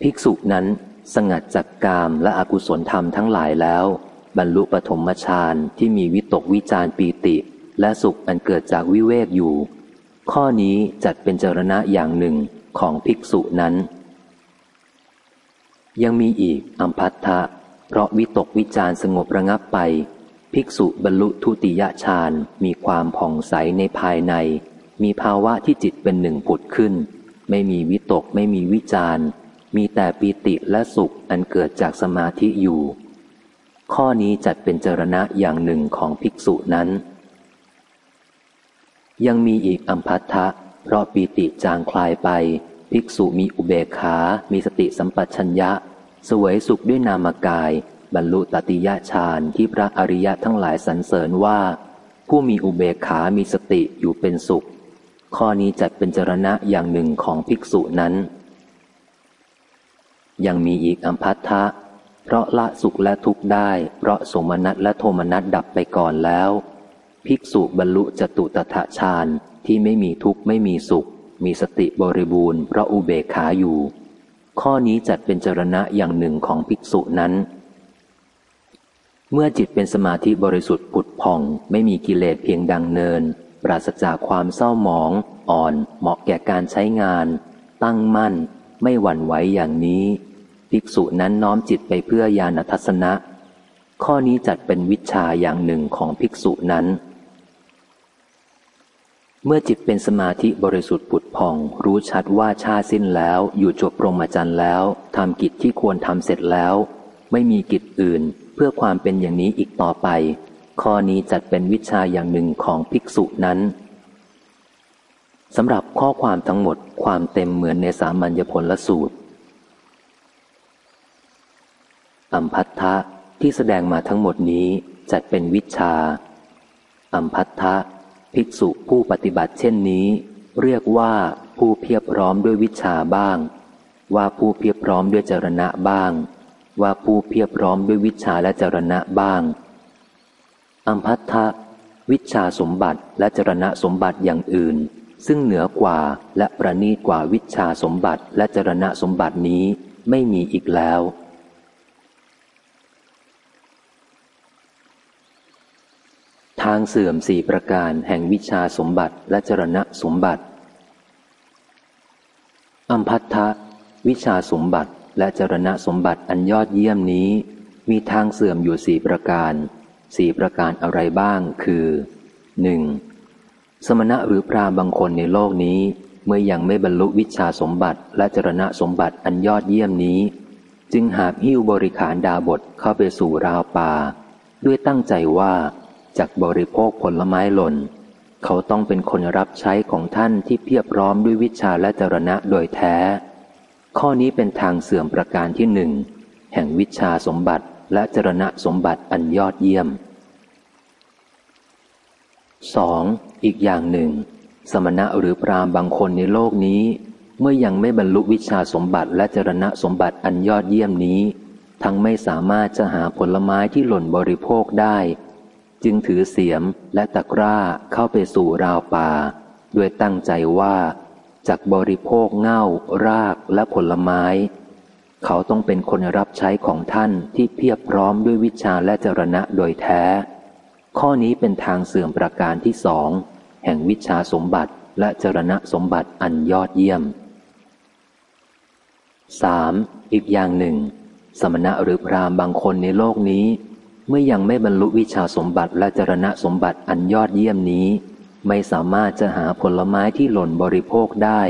ภิกษุนั้นสงัดจากกามและอกุศลธรรมทั้งหลายแล้ว บรรลุปฐมฌานที่มีวิตกวิจารปีติ และสุขอันเกิดจากวิเวกอยู่ ข้อนี้จัดเป็นเจรณะอย่างหนึ่งของภิกษุนั้น ยังมีอีกอัมพัทธะเพราะวิตกวิจารสงบระงับไป ภิกษุบรรลุทุติยฌานมีความผ่องใสในภายใน มีภาวะที่จิตเป็นหนึ่งผุดขึ้น ไม่มีวิตกไม่มีวิจารมีแต่ปีติและสุขอันเกิดจากสมาธิอยู่ ข้อนี้จัดเป็นเจรณะอย่างหนึ่งของภิกษุนั้น ยังมีอีกอัมพัทธะ เพราะปีติจางคลายไป ภิกษุมีอุเบกขา มีสติสัมปชัญญะ สวยสุขด้วยนามกาย บรรลุตติยฌานที่พระอริยะทั้งหลายสรรเสริญว่า ผู้มีอุเบกขามีสติอยู่เป็นสุข ข้อนี้จัดเป็นจรณะอย่างหนึ่งของภิกษุนั้น ยังมีอีกอัมพัทธะ เพราะละสุขและทุกข์ได้ เพราะสมนัตและโทมนัตดับไปก่อนแล้ว ภิกษุบรรลุจตุตถะฌานที่ไม่มีทุกข์ไม่มีสุข มีสติบริบูรณ์เพราะอุเบกขาอยู่ ข้อนี้จัดเป็นจรณะอย่างหนึ่งของภิกษุนั้น เมื่อจิตเป็นสมาธิบริสุทธิ์ผุดผ่อง ไม่มีกิเลสเพียงดังเนิน ปราศจากความเศร้าหมอง อ่อน เหมาะแก่การใช้งาน ตั้งมั่น ไม่หวั่นไหวอย่างนี้ ภิกษุนั้นน้อมจิตไปเพื่อญาณทัศนะ ข้อนี้จัดเป็นวิชาอย่างหนึ่งของภิกษุนั้น เมื่อจิตเป็นสมาธิบริสุทธิ์ผุดผ่อง รู้ชัดว่าชาสิ้นแล้ว อยู่จบพรหมจรรย์แล้วทำกิจที่ควรทำเสร็จแล้ว ไม่มีกิจอื่น เพื่อความเป็นอย่างนี้อีกต่อไป ข้อนี้จัดเป็นวิชาอย่างหนึ่งของภิกษุนั้นสำหรับข้อความทั้งหมดความเต็มเหมือนในสามัญญผลละสูตรอัมพัทธะที่แสดงมาทั้งหมดนี้จัดเป็นวิชาอัมพัทธะ ภิกษุผู้ปฏิบัติเช่นนี้ เรียกว่าผู้เพียบพร้อมด้วยวิชาบ้าง ว่าผู้เพียบพร้อมด้วยจรณะบ้าง ว่าผู้เพียบพร้อมด้วยวิชาและจรณะบ้างอัมพัทธะวิชาสมบัติและจรณะสมบัติอย่างอื่น ซึ่งเหนือกว่าและประณีตกว่าวิชาสมบัติและจรณะสมบัตินี้ไม่มีอีกแล้ว ทางเสื่อมสี่ประการแห่งวิชาสมบัติและจรณะสมบัติ อัมพัทธะวิชาสมบัติและจรณะสมบัติอันยอดเยี่ยมนี้ มีทางเสื่อมอยู่สี่ประการสี่ประการอะไรบ้างคือหนึ่งสมณะหรือพรามบางคนในโลกนี้ เมื่อยังไม่บรรลุวิชาสมบัติและจรณะสมบัติอันยอดเยี่ยมนี้ จึงหาหิ้วบริขารดาบทเข้าไปสู่ราวป่า ด้วยตั้งใจว่า จากบริโภคผลไม้หล่น เขาต้องเป็นคนรับใช้ของท่านที่เพียบพร้อมด้วยวิชาและจรณะโดยแท้ ข้อนี้เป็นทางเสื่อมประการที่หนึ่งแห่งวิชาสมบัติและจรณะสมบัติอันยอดเยี่ยม 2. อีกอย่างหนึ่ง สมณะหรือพรามบางคนในโลกนี้ เมื่อยังไม่บรรลุวิชาสมบัติและจรณะสมบัติอันยอดเยี่ยมนี้ ทั้งไม่สามารถจะหาผลไม้ที่หล่นบริโภคได้ จึงถือเสียมและตะกร้าเข้าไปสู่ราวป่า ด้วยตั้งใจว่าจากบริโภคเง่ารากและผลไม้ เขาต้องเป็นคนรับใช้ของท่านที่เพียบพร้อมด้วยวิชาและจรณะโดยแท้ ข้อนี้เป็นทางเสื่อมประการที่สองแห่งวิชาสมบัติและจรณะสมบัติอันยอดเยี่ยม 3. อีกอย่างหนึ่ง สมณะหรือพราหมณ์บางคนในโลกนี้ เมื่อยังไม่บรรลุวิชาสมบัติและจรณะสมบัติอันยอดเยี่ยมนี้ ไม่สามารถจะหาผลไม้ที่หล่นบริโภคได้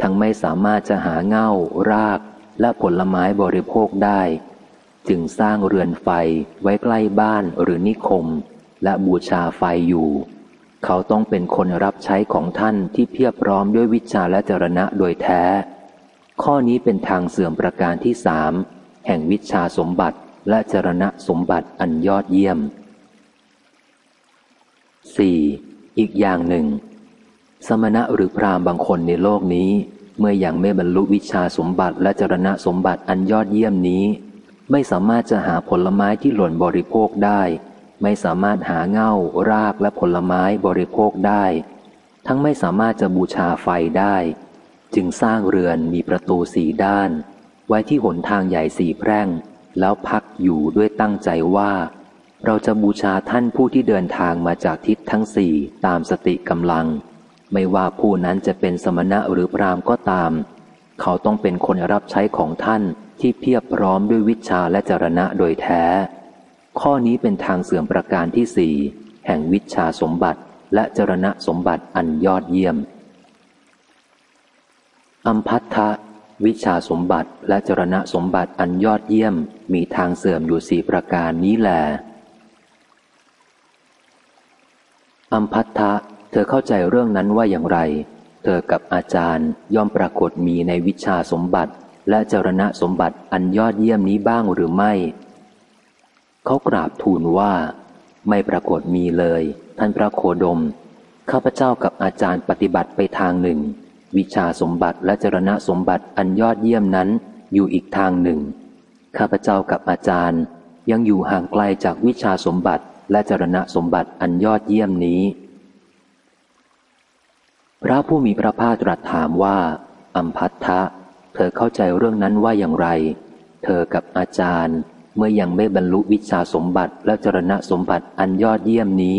ทั้งไม่สามารถจะหาเง่า ราก และผลไม้บริโภคได้ จึงสร้างเรือนไฟไว้ใกล้บ้านหรือนิคม และบูชาไฟอยู่ เขาต้องเป็นคนรับใช้ของท่านที่เพียบพร้อมด้วยวิชาและจรณะโดยแท้ ข้อนี้เป็นทางเสื่อมประการที่สามแห่งวิชาสมบัติ และจรณะสมบัติอันยอดเยี่ยม 4. อีกอย่างหนึ่ง สมณะหรือพราหมณ์บางคนในโลกนี้ เมื่ออยังไม่บรรลุวิชาสมบัติและจรณะสมบัติอันยอดเยี่ยมนี้ ไม่สามารถจะหาผลไม้ที่หล่นบริโภคได้ ไม่สามารถหาเง่ารากและผลไม้บริโภคได้ ทั้งไม่สามารถจะบูชาไฟได้ จึงสร้างเรือนมีประตูสี่ด้าน ไว้ที่หนทางใหญ่สี่แพร่ง แล้วพักอยู่ด้วยตั้งใจว่า เราจะบูชาท่านผู้ที่เดินทางมาจากทิศทั้งสี่ตามสติกำลัง ไม่ว่าผู้นั้นจะเป็นสมณะหรือพรามก็ตาม เขาต้องเป็นคนรับใช้ของท่านที่เพียบพร้อมด้วยวิชาและจรณะโดยแท้ ข้อนี้เป็นทางเสื่อมประการที่สี่แห่งวิชาสมบัติและจรณะสมบัติอันยอดเยี่ยมอัมพัทธะ วิชาสมบัติและจรณะสมบัติอันยอดเยี่ยมมีทางเสื่อมอยู่สี่ประการนี้แหลอัมพัทธะเธอเข้าใจเรื่องนั้นว่าอย่างไร เธอกับอาจารย์ย่อมปรากฏมีในวิชาสมบัติ และจรณะสมบัติอันยอดเยี่ยมนี้บ้างหรือไม่ เขากราบทูลว่า ไม่ปรากฏมีเลย ท่านพระโคดม ข้าพเจ้ากับอาจารย์ปฏิบัติไปทางหนึ่ง วิชาสมบัติและจรณะสมบัติอันยอดเยี่ยมนั้นอยู่อีกทางหนึ่ง ข้าพเจ้ากับอาจารย์ ยังอยู่ห่างไกลจากวิชาสมบัติและจรณะสมบัติอันยอดเยี่ยมนี้ พระผู้มีพระภาคตรัสถามว่า อัมพัทธะ เธอเข้าใจเรื่องนั้นว่าอย่างไร เธอกับอาจารย์เมื่อยังไม่บรรลุวิชาสมบัติและจรณะสมบัติอันยอดเยี่ยมนี้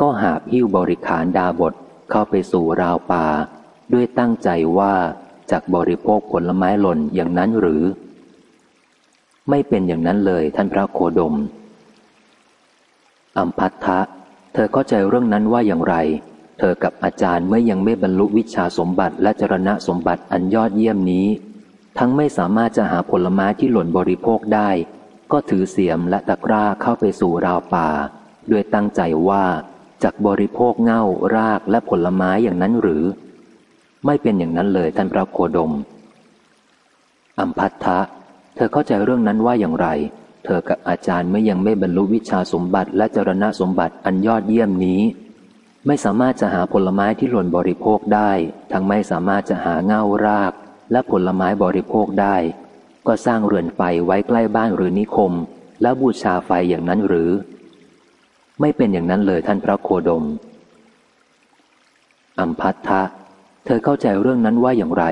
ก็หาพิ้วบริขารดาบทเข้าไปสู่ราวป่า ด้วยตั้งใจว่าจากบริโภคผลไม้หล่นอย่างนั้นหรือ ไม่เป็นอย่างนั้นเลยท่านพระโคดม อัมพัทธะ เธอเข้าใจเรื่องนั้นว่าอย่างไร เธอกับอาจารย์เมื่อยังไม่บรรลุวิชาสมบัติและจรณะสมบัติอันยอดเยี่ยมนี้ ทั้งไม่สามารถจะหาผลไม้ที่หล่นบริโภคได้ ก็ถือเสียมและตะกร้าเข้าไปสู่ราวป่าด้วยตั้งใจว่าจากบริโภคเง่ารากและผลไม้อย่างนั้นหรือ ไม่เป็นอย่างนั้นเลยท่านพระโคดม อัมพัทธะ เธอเข้าใจเรื่องนั้นว่าอย่างไร เธอกับอาจารย์ไม่ยังไม่บรรลุวิชาสมบัติและจรณะสมบัติอันยอดเยี่ยมนี้ ไม่สามารถจะหาผลไม้ที่หล่นบริโภคได้ ทั้งไม่สามารถจะหาเง่าราก และผลไม้บริโภคได้ ก็สร้างเรือนไฟไว้ใกล้บ้านหรือนิคม แล้วบูชาไฟอย่างนั้นหรือ ไม่เป็นอย่างนั้นเลยท่านพระโคดมอัมพัทธะ เธอเข้าใจเรื่องนั้นว่าอย่างไร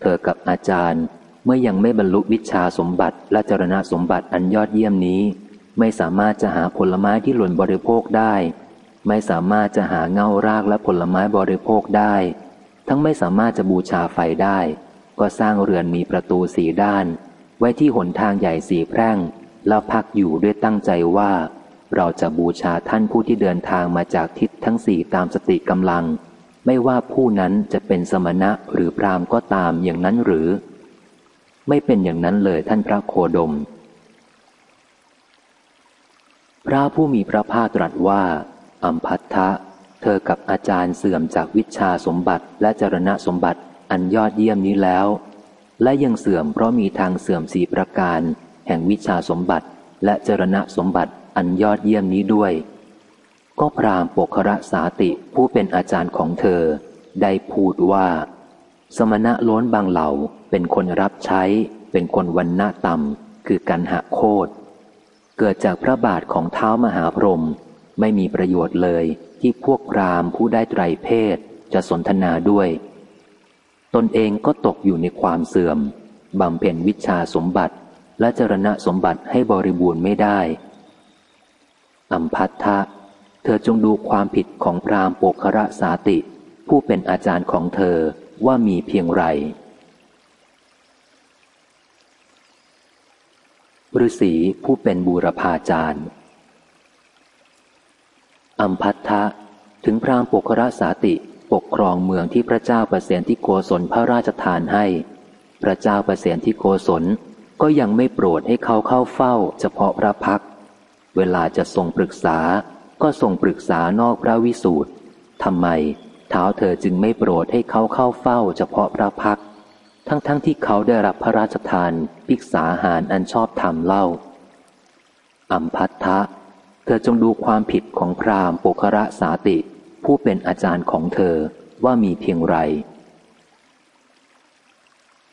เธอกับอาจารย์เมื่อยังไม่บรรลุวิชาสมบัติและจรณะสมบัติอันยอดเยี่ยมนี้ ไม่สามารถจะหาผลไม้ที่หล่นบริโภคได้ ไม่สามารถจะหาเงารากและผลไม้บริโภคได้ ทั้งไม่สามารถจะบูชาไฟได้ ก็สร้างเรือนมีประตูสีด้าน ไว้ที่หนทางใหญ่สีแพร่ง แล้วพักอยู่ด้วยตั้งใจว่า เราจะบูชาท่านผู้ที่เดินทางมาจากทิศทั้งสี่ตามสติกำลัง ไม่ว่าผู้นั้นจะเป็นสมณะหรือพรามก็ตามอย่างนั้นหรือ ไม่เป็นอย่างนั้นเลยท่านพระโคดม พระผู้มีพระภาคตรัสว่า อัมพัทธะ เธอกับอาจารย์เสื่อมจากวิชาสมบัติและจรณะสมบัติอันยอดเยี่ยมนี้แล้ว และยังเสื่อมเพราะมีทางเสื่อมสีประการ แห่งวิชาสมบัติและจรณะสมบัติอันยอดเยี่ยมนี้ด้วย ก็พรามปกคระสาติผู้เป็นอาจารย์ของเธอ ได้พูดว่า สมณะล้นบางเหล่าเป็นคนรับใช้ เป็นคนวันณะต่ำคือกันหะโคดเกิดจากพระบาทของเท้ามหาพรหมไม่มีประโยชน์เลยที่พวกพรามผู้ได้ไตรเพศจะสนทนาด้วย ตนเองก็ตกอยู่ในความเสื่อมบำเพ็ญวิชาสมบัติและจรณะสมบัติให้บริบูรณ์ไม่ได้อัมพัทธะ เธอจงดูความผิดของพรามโปกคระสาติ ผู้เป็นอาจารย์ของเธอว่ามีเพียงไรฤาษีผู้เป็นบูรพาจารย์อัมพัทธะถึงพรามปกครสาติปกครองเมืองที่พระเจ้าประเสนที่โกศลพระราชทานให้ พระเจ้าประเสนที่โกศลก็ยังไม่โปรดให้เขาเข้าเฝ้า เฉพาะพระพัก เวลาจะทรงปรึกษา ก็ทรงปรึกษานอกพระวิสูตรทำไมเท้าเธอจึงไม่โปรดให้เขาเข้าเฝ้าเฉพาะพระพัก ทั้งๆทที่เขาได้รับพระราชทานภิกษาหารอันชอบธรรมเล่า อัมพัทธะ เธอจงดูความผิดของพราหมณ์ปกระสาติ ผู้เป็นอาจารย์ของเธอว่ามีเพียงไร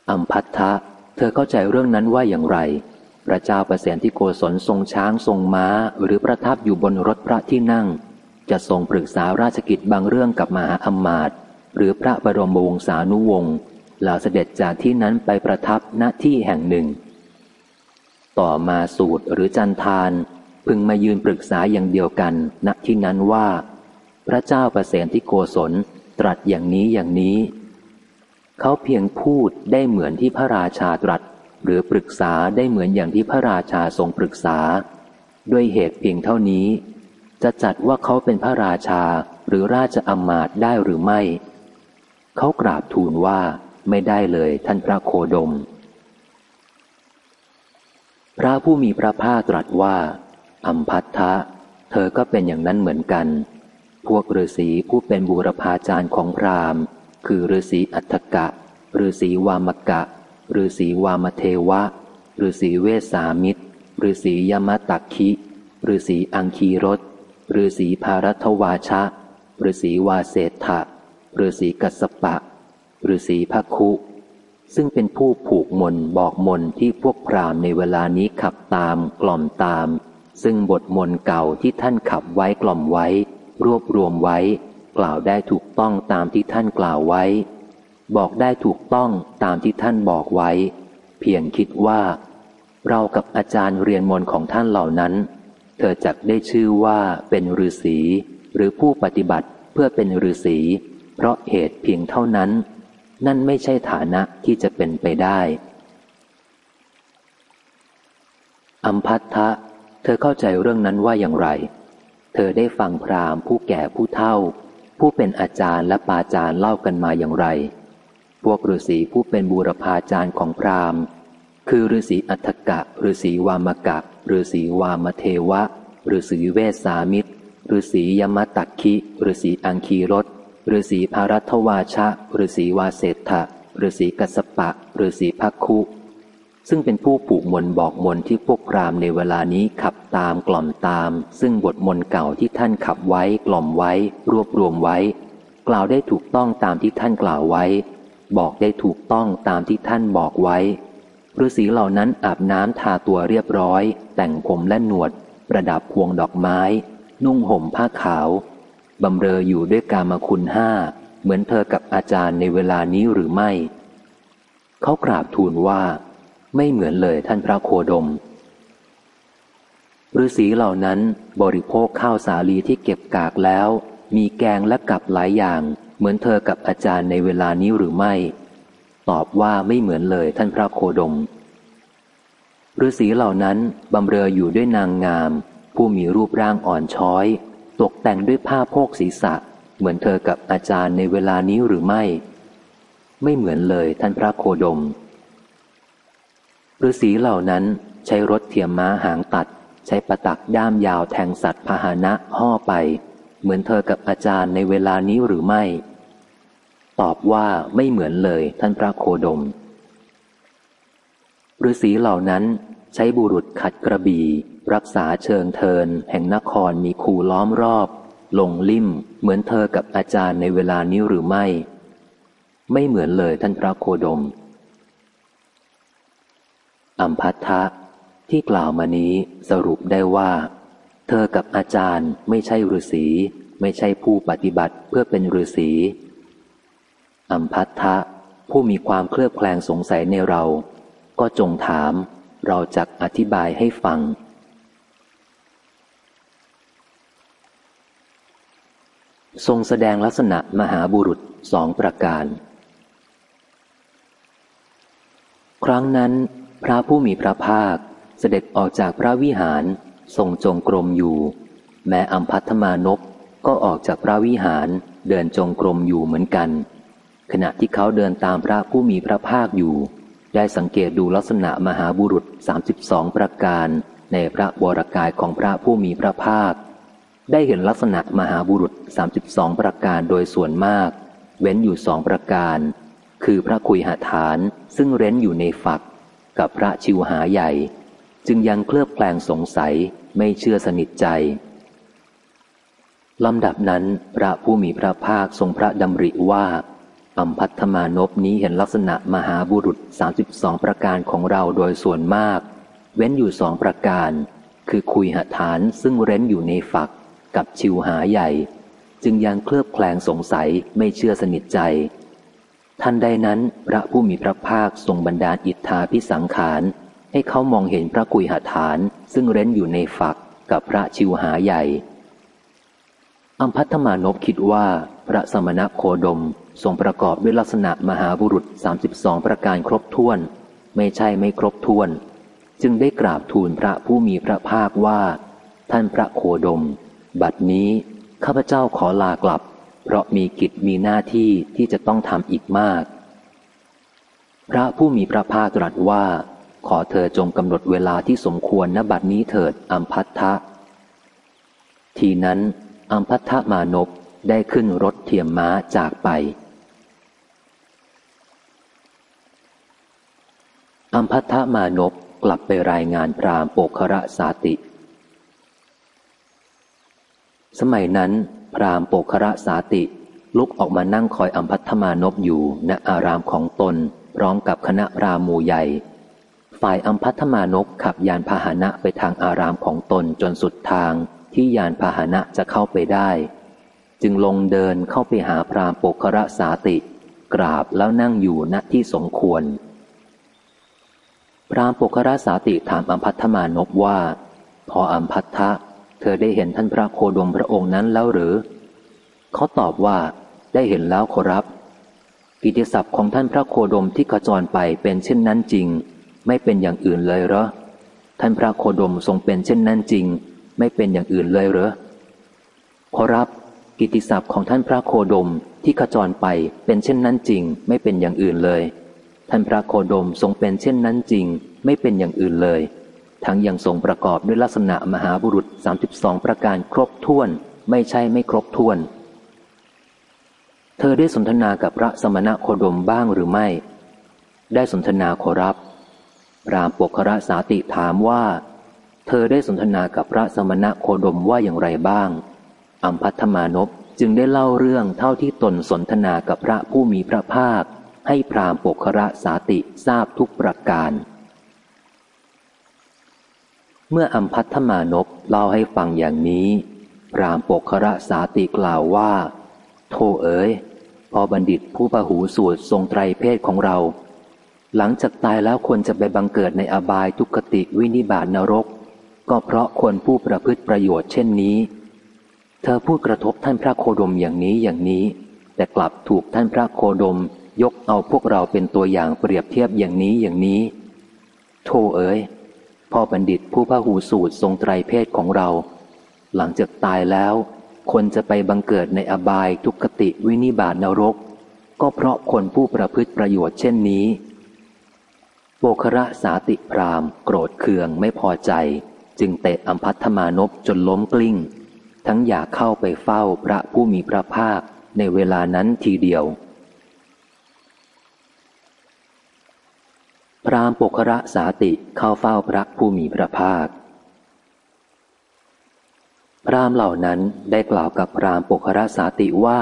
อัมพัทธะ เธอเข้าใจเรื่องนั้นว่าอย่างไร พระเจ้าประเสนที่โกศลทรงช้างทรงม้า หรือประทับอยู่บนรถพระที่นั่ง จะทรงปรึกษาราชกิจบางเรื่องกับมหาอมาตย์หรือพระบรมวงศานุวงศ์แล้วเสด็จจากที่นั้นไปประทับณที่แห่งหนึ่ง ต่อมาสูตรหรือจันทาน พึงมายืนปรึกษาอย่างเดียวกันณที่นั้นว่า พระเจ้าประเสนที่โกศลตรัสอย่างนี้อย่างนี้ เขาเพียงพูดได้เหมือนที่พระราชาตรัส หรือปรึกษาได้เหมือนอย่างที่พระราชาทรงปรึกษา ด้วยเหตุเพียงเท่านี้ จะจัดว่าเขาเป็นพระราชาหรือราชอมาตย์ได้หรือไม่ เขากราบทูลว่าไม่ได้เลยท่านพระโคดม พระผู้มีพระภาคตรัสว่าอัมพัทธะ เธอก็เป็นอย่างนั้นเหมือนกัน พวกฤาษีผู้เป็นบูรพาจารย์ของพราหมณ์ คือฤาษีอัฏฐกะฤาษีวามกะ ฤาษีวามเทวะฤาษีเวสามิตรฤาษียมตักคิฤาษีอังคีรสฤาษีภารัตวาชะฤาษีวาเศธะฤาษีกัสปะฤาษีภคุ ซึ่งเป็นผู้ผูกมนบอกมนที่พวกพราหมณ์ในเวลานี้ขับตามกล่อมตาม ซึ่งบทมนเก่าที่ท่านขับไว้กล่อมไว้ รวบรวมไว้ กล่าวได้ถูกต้องตามที่ท่านกล่าวไว้ บอกได้ถูกต้องตามที่ท่านบอกไว้ เพียงคิดว่า เรากับอาจารย์เรียนมนของท่านเหล่านั้น เธอจักได้ชื่อว่าเป็นฤาษีหรือผู้ปฏิบัติเพื่อเป็นฤาษีเพราะเหตุเพียงเท่านั้น นั่นไม่ใช่ฐานะที่จะเป็นไปได้อัมพัทธะ เธอเข้าใจเรื่องนั้นว่าอย่างไร เธอได้ฟังพราหมณ์ผู้แก่ผู้เฒ่า ผู้เป็นอาจารย์และปาจารย์เล่ากันมาอย่างไร พวกฤาษีผู้เป็นบูรพาจารย์ของพราหมณ์ คือฤาษีอัฏฐกะฤาษีวามกะฤาษีวามเทวะฤาษีเวสามิตรฤาษียมตักคิฤาษีอังคีรสฤาษีภารัตวาชะฤาษีวาเศธะฤาษีกัสปะฤาษีพักคุ ซึ่งเป็นผู้ผูกมนบอกมนที่พวกพรามในเวลานี้ขับตามกล่อมตาม ซึ่งบทมนเก่าที่ท่านขับไว้กล่อมไว้ รวบรวมไว้ กล่าวได้ถูกต้องตามที่ท่านกล่าวไว้ บอกได้ถูกต้องตามที่ท่านบอกไว้ฤาษีเหล่านั้นอาบน้ำทาตัวเรียบร้อย แต่งผมและหนวด ประดับพวงดอกไม้ นุ่งห่มผ้าขาวบำเรออยู่ด้วยกามคุณห้า เหมือนเธอกับอาจารย์ในเวลานี้หรือไม่ เขากราบทูลว่า ไม่เหมือนเลยท่านพระโคดมฤาษีเหล่านั้นบริโภคข้าวสาลีที่เก็บกากแล้ว มีแกงและกับหลายอย่าง เหมือนเธอกับอาจารย์ในเวลานี้หรือไม่ ตอบว่าไม่เหมือนเลยท่านพระโคดมฤาษีเหล่านั้นบำเรออยู่ด้วยนางงาม ผู้มีรูปร่างอ่อนช้อย ตกแต่งด้วยผ้าโพกศีรษะ เหมือนเธอกับอาจารย์ในเวลานี้หรือไม่ ไม่เหมือนเลยท่านพระโคดมฤาษีเหล่านั้นใช้รถเทียมม้าหางตัด ใช้ประตักด้ามยาวแทงสัตว์พาหนะห่อไป เหมือนเธอกับอาจารย์ในเวลานี้หรือไม่ ตอบว่าไม่เหมือนเลยท่านพระโคดมฤาษีเหล่านั้นใช้บุรุษขัดกระบี่รักษาเชิงเทิน แห่งนครมีคูล้อมรอบ ลงลิ่ม เหมือนเธอกับอาจารย์ในเวลานี้หรือไม่ ไม่เหมือนเลยท่านพระโคดม อัมพัทธะที่กล่าวมานี้สรุปได้ว่า เธอกับอาจารย์ไม่ใช่ฤาษีไม่ใช่ผู้ปฏิบัติเพื่อเป็นฤาษีอัมพัทธะผู้มีความเคลือบแคลงสงสัยในเรา ก็จงถาม เราจักอธิบายให้ฟัง ทรงแสดงลักษณะมหาบุรุษสองประการ ครั้งนั้น พระผู้มีพระภาคเสด็จออกจากพระวิหาร ทรงจงกรมอยู่ แม้อัมพัทมานพก็ออกจากพระวิหารเดินจงกรมอยู่เหมือนกัน ขณะที่เขาเดินตามพระผู้มีพระภาคอยู่ ได้สังเกตดูลักษณะมหาบุรุษ 32 ประการในพระบรกายของพระผู้มีพระภาค ได้เห็นลักษณะมหาบุรุษ 32 ประการโดยส่วนมาก เว้นอยู่สองประการ คือพระคุยหาฐานซึ่งเร้นอยู่ในฝัก กับพระชิวหาใหญ่ จึงยังเคลือบแคลงสงสัย ไม่เชื่อสนิทใจลำดับนั้น พระผู้มีพระภาคทรงพระดำริว่าอัมพัทมานพนี้เห็นลักษณะมหาบุรุษ 32 ประการของเราโดยส่วนมาก เว้นอยู่สองประการ คือคุยหฐานซึ่งเร้นอยู่ในฝักกับชิวหาใหญ่ จึงยังเคลือบแคลงสงสัยไม่เชื่อสนิทใจ ท่านใดนั้น พระผู้มีพระภาคทรงบรรดาลอิทธาพิสังขาร ให้เขามองเห็นพระกุยหฐานซึ่งเร้นอยู่ในฝักกับพระชิวหาใหญ่ อัมพัทมานพคิดว่าพระสมณะโคดมทรงประกอบด้วยลักษณะมหาบุรุษ 32 ประการครบถ้วน ไม่ใช่ไม่ครบถ้วน จึงได้กราบทูลพระผู้มีพระภาคว่า ท่านพระโคดม บัดนี้ข้าพเจ้าขอลากลับ เพราะมีกิจมีหน้าที่ที่จะต้องทำอีกมาก พระผู้มีพระภาคตรัสว่า ขอเธอจงกำหนดเวลาที่สมควรณบัดนี้เถิดอัมพัทธะ ทีนั้นอัมพัทธมานพได้ขึ้นรถเทียมม้าจากไปอัมพัทธมานพกลับไปรายงานพรามโปคระสาติ สมัยนั้น พรามโปคระสาติ ลุกออกมานั่งคอยอัมพัทธมานพอยู่ณอารามของตนพร้อมกับคณะพรามูใหญ่ ฝ่ายอัมพัทมานพขับยานพาหนะไปทางอารามของตนจนสุดทางที่ยานพาหนะจะเข้าไปได้ จึงลงเดินเข้าไปหาพรามปกคระสาติ กราบแล้วนั่งอยู่ณที่สมควร พรามปกคระสาติถามอัมพัทมานพว่า พออัมพัทะเธอได้เห็นท่านพระโคดมพระองค์นั้นแล้วหรือ เขาตอบว่าได้เห็นแล้วขอรับ กิติศัพท์ของท่านพระโคดมที่ขจรไปเป็นเช่นนั้นจริง ไม่เป็นอย่างอื่นเลยเหรอ ท่านพระโคดมทรงเป็นเช่นนั้นจริง ไม่เป็นอย่างอื่นเลยเหรอ ขอรับ กิติศัพท์ของท่านพระโคดมที่ขจรไปเป็นเช่นนั้นจริง ไม่เป็นอย่างอื่นเลย ท่านพระโคดมทรงเป็นเช่นนั้นจริง ไม่เป็นอย่างอื่นเลย ทั้งยังทรงประกอบด้วยลักษณะมหาบุรุษ 32 ประการครบถ้วน ไม่ใช่ไม่ครบถ้วน เธอได้สนทนากับพระสมณะโคดมบ้างหรือไม่ ได้สนทนาขอรับ รามปกคระสาติถามว่า เธอได้สนทนากับพระสมณะโคดมว่าอย่างไรบ้าง อัมพัทมานพจึงได้เล่าเรื่องเท่าที่ตนสนทนากับพระผู้มีพระภาค ให้พรามปกคระสาติทราบทุกประการ เมื่ออัมพัทมานพเล่าให้ฟังอย่างนี้ พรามปกคระสาติกล่าวว่าโทเอ๋ยพอบัณฑิตผู้ประหูสูตรทรงไตรเพศของเรา หลังจากตายแล้วควรจะไปบังเกิดในอบายทุกติวินิบาตนรก ก็เพราะคนผู้ประพฤติประโยชน์เช่นนี้ เธอพูดกระทบท่านพระโคดมอย่างนี้อย่างนี้ แต่กลับถูกท่านพระโคดมยกเอาพวกเราเป็นตัวอย่างเปรียบเทียบอย่างนี้อย่างนี้โทเอ๋ยพ่อบัณฑิตผู้พระหูสูตรทรงไตรเพศของเรา หลังจากตายแล้ว คนจะไปบังเกิดในอบายทุกขติวินิบาตนรก ก็เพราะคนผู้ประพฤติประโยชน์เช่นนี้ โปคระสาติพรามโกรธเคืองไม่พอใจ จึงเตะอัมพัทมานพจนล้มกลิ้ง ทั้งอยากเข้าไปเฝ้าพระผู้มีพระภาคในเวลานั้นทีเดียว พรามปกระสาติเข้าเฝ้าพระผู้มีพระภาค พรามเหล่านั้นได้กล่าวกับพรามปกระสาติว่า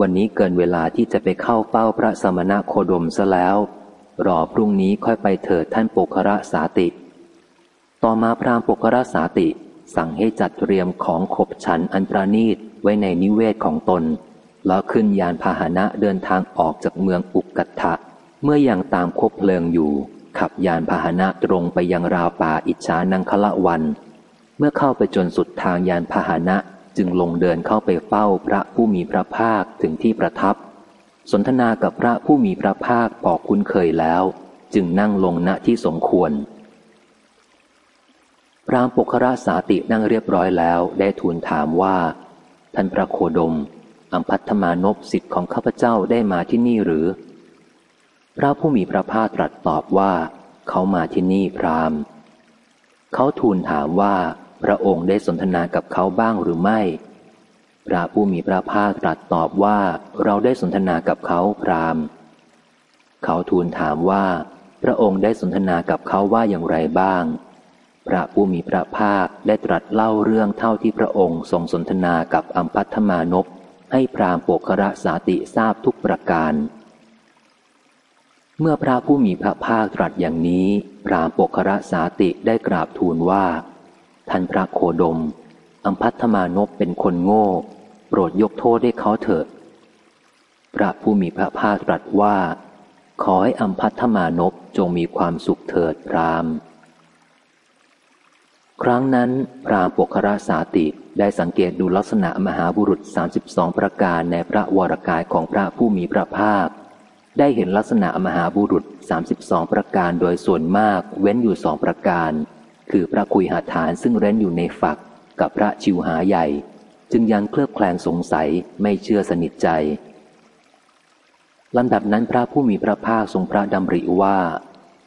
วันนี้เกินเวลาที่จะไปเข้าเฝ้าพระสมณะโคดมซะแล้ว รอพรุ่งนี้ค่อยไปเถิดท่านปกระสาติ ต่อมาพราหมณ์ปกระสาติ สั่งให้จัดเตรียมของขบฉันอันประณีตไว้ในนิเวศของตน แล้วขึ้นยานพาหนะเดินทางออกจากเมืองอุกกัตถะเมื่อยังตามคบเพลิงอยู่ ขับยานพาหนะตรงไปยังราวป่าอิจฉานังคละวัน เมื่อเข้าไปจนสุดทางยานพาหนะจึงลงเดินเข้าไปเฝ้าพระผู้มีพระภาคถึงที่ประทับ สนทนากับพระผู้มีพระภาคพอคุ้นเคยแล้ว จึงนั่งลงณที่สมควร พรามปกราสาตินั่งเรียบร้อยแล้วได้ทูลถามว่า ท่านพระโคดมอัมพัฒมานพสิทธิ์ของข้าพเจ้าได้มาที่นี่หรือ พระผู้มีพระภาคตรัสตอบว่า เขามาที่นี่พรามเขาทูลถามว่า พระองค์ได้สนทนากับเขาบ้างหรือไม่ พระผู้มีพระภาคตรัสตอบว่าเราได้สนทนากับเขาพรามเขาทูลถามว่า พระองค์ได้สนทนากับเขาว่าอย่างไรบ้าง พระผู้มีพระภาคได้ตรัสเล่าเรื่องเท่าที่พระองค์ทรงสนทนากับอัมพัทมานพให้พรามโปกระสาติทราบทุกประการ เมื่อพระผู้มีพระภาคตรัสอย่างนี้ พรามโปกระสาติได้กราบทูลว่า ท่านพระโคดมอัมพัทมานพเป็นคนโง่ โปรดยกโทษให้เขาเถิด พระผู้มีพระภาคตรัสว่า ขอให้อัมพัทมานพจงมีความสุขเถิดพรามครั้งนั้น พรามปกราสาติได้สังเกตดูลักษณะมหาบุรุษ 32 ประการในพระวรกายของพระผู้มีพระภาค ได้เห็นลักษณะมหาบุรุษ 32 ประการโดยส่วนมากเว้นอยู่สองประการ คือพระคุยหาฐานซึ่งเร้นอยู่ในฝักกับพระชิวหาใหญ่ จึงยังเคลือบแคลงสงสัยไม่เชื่อสนิทใจลำดับนั้นพระผู้มีพระภาคทรงพระดำริว่า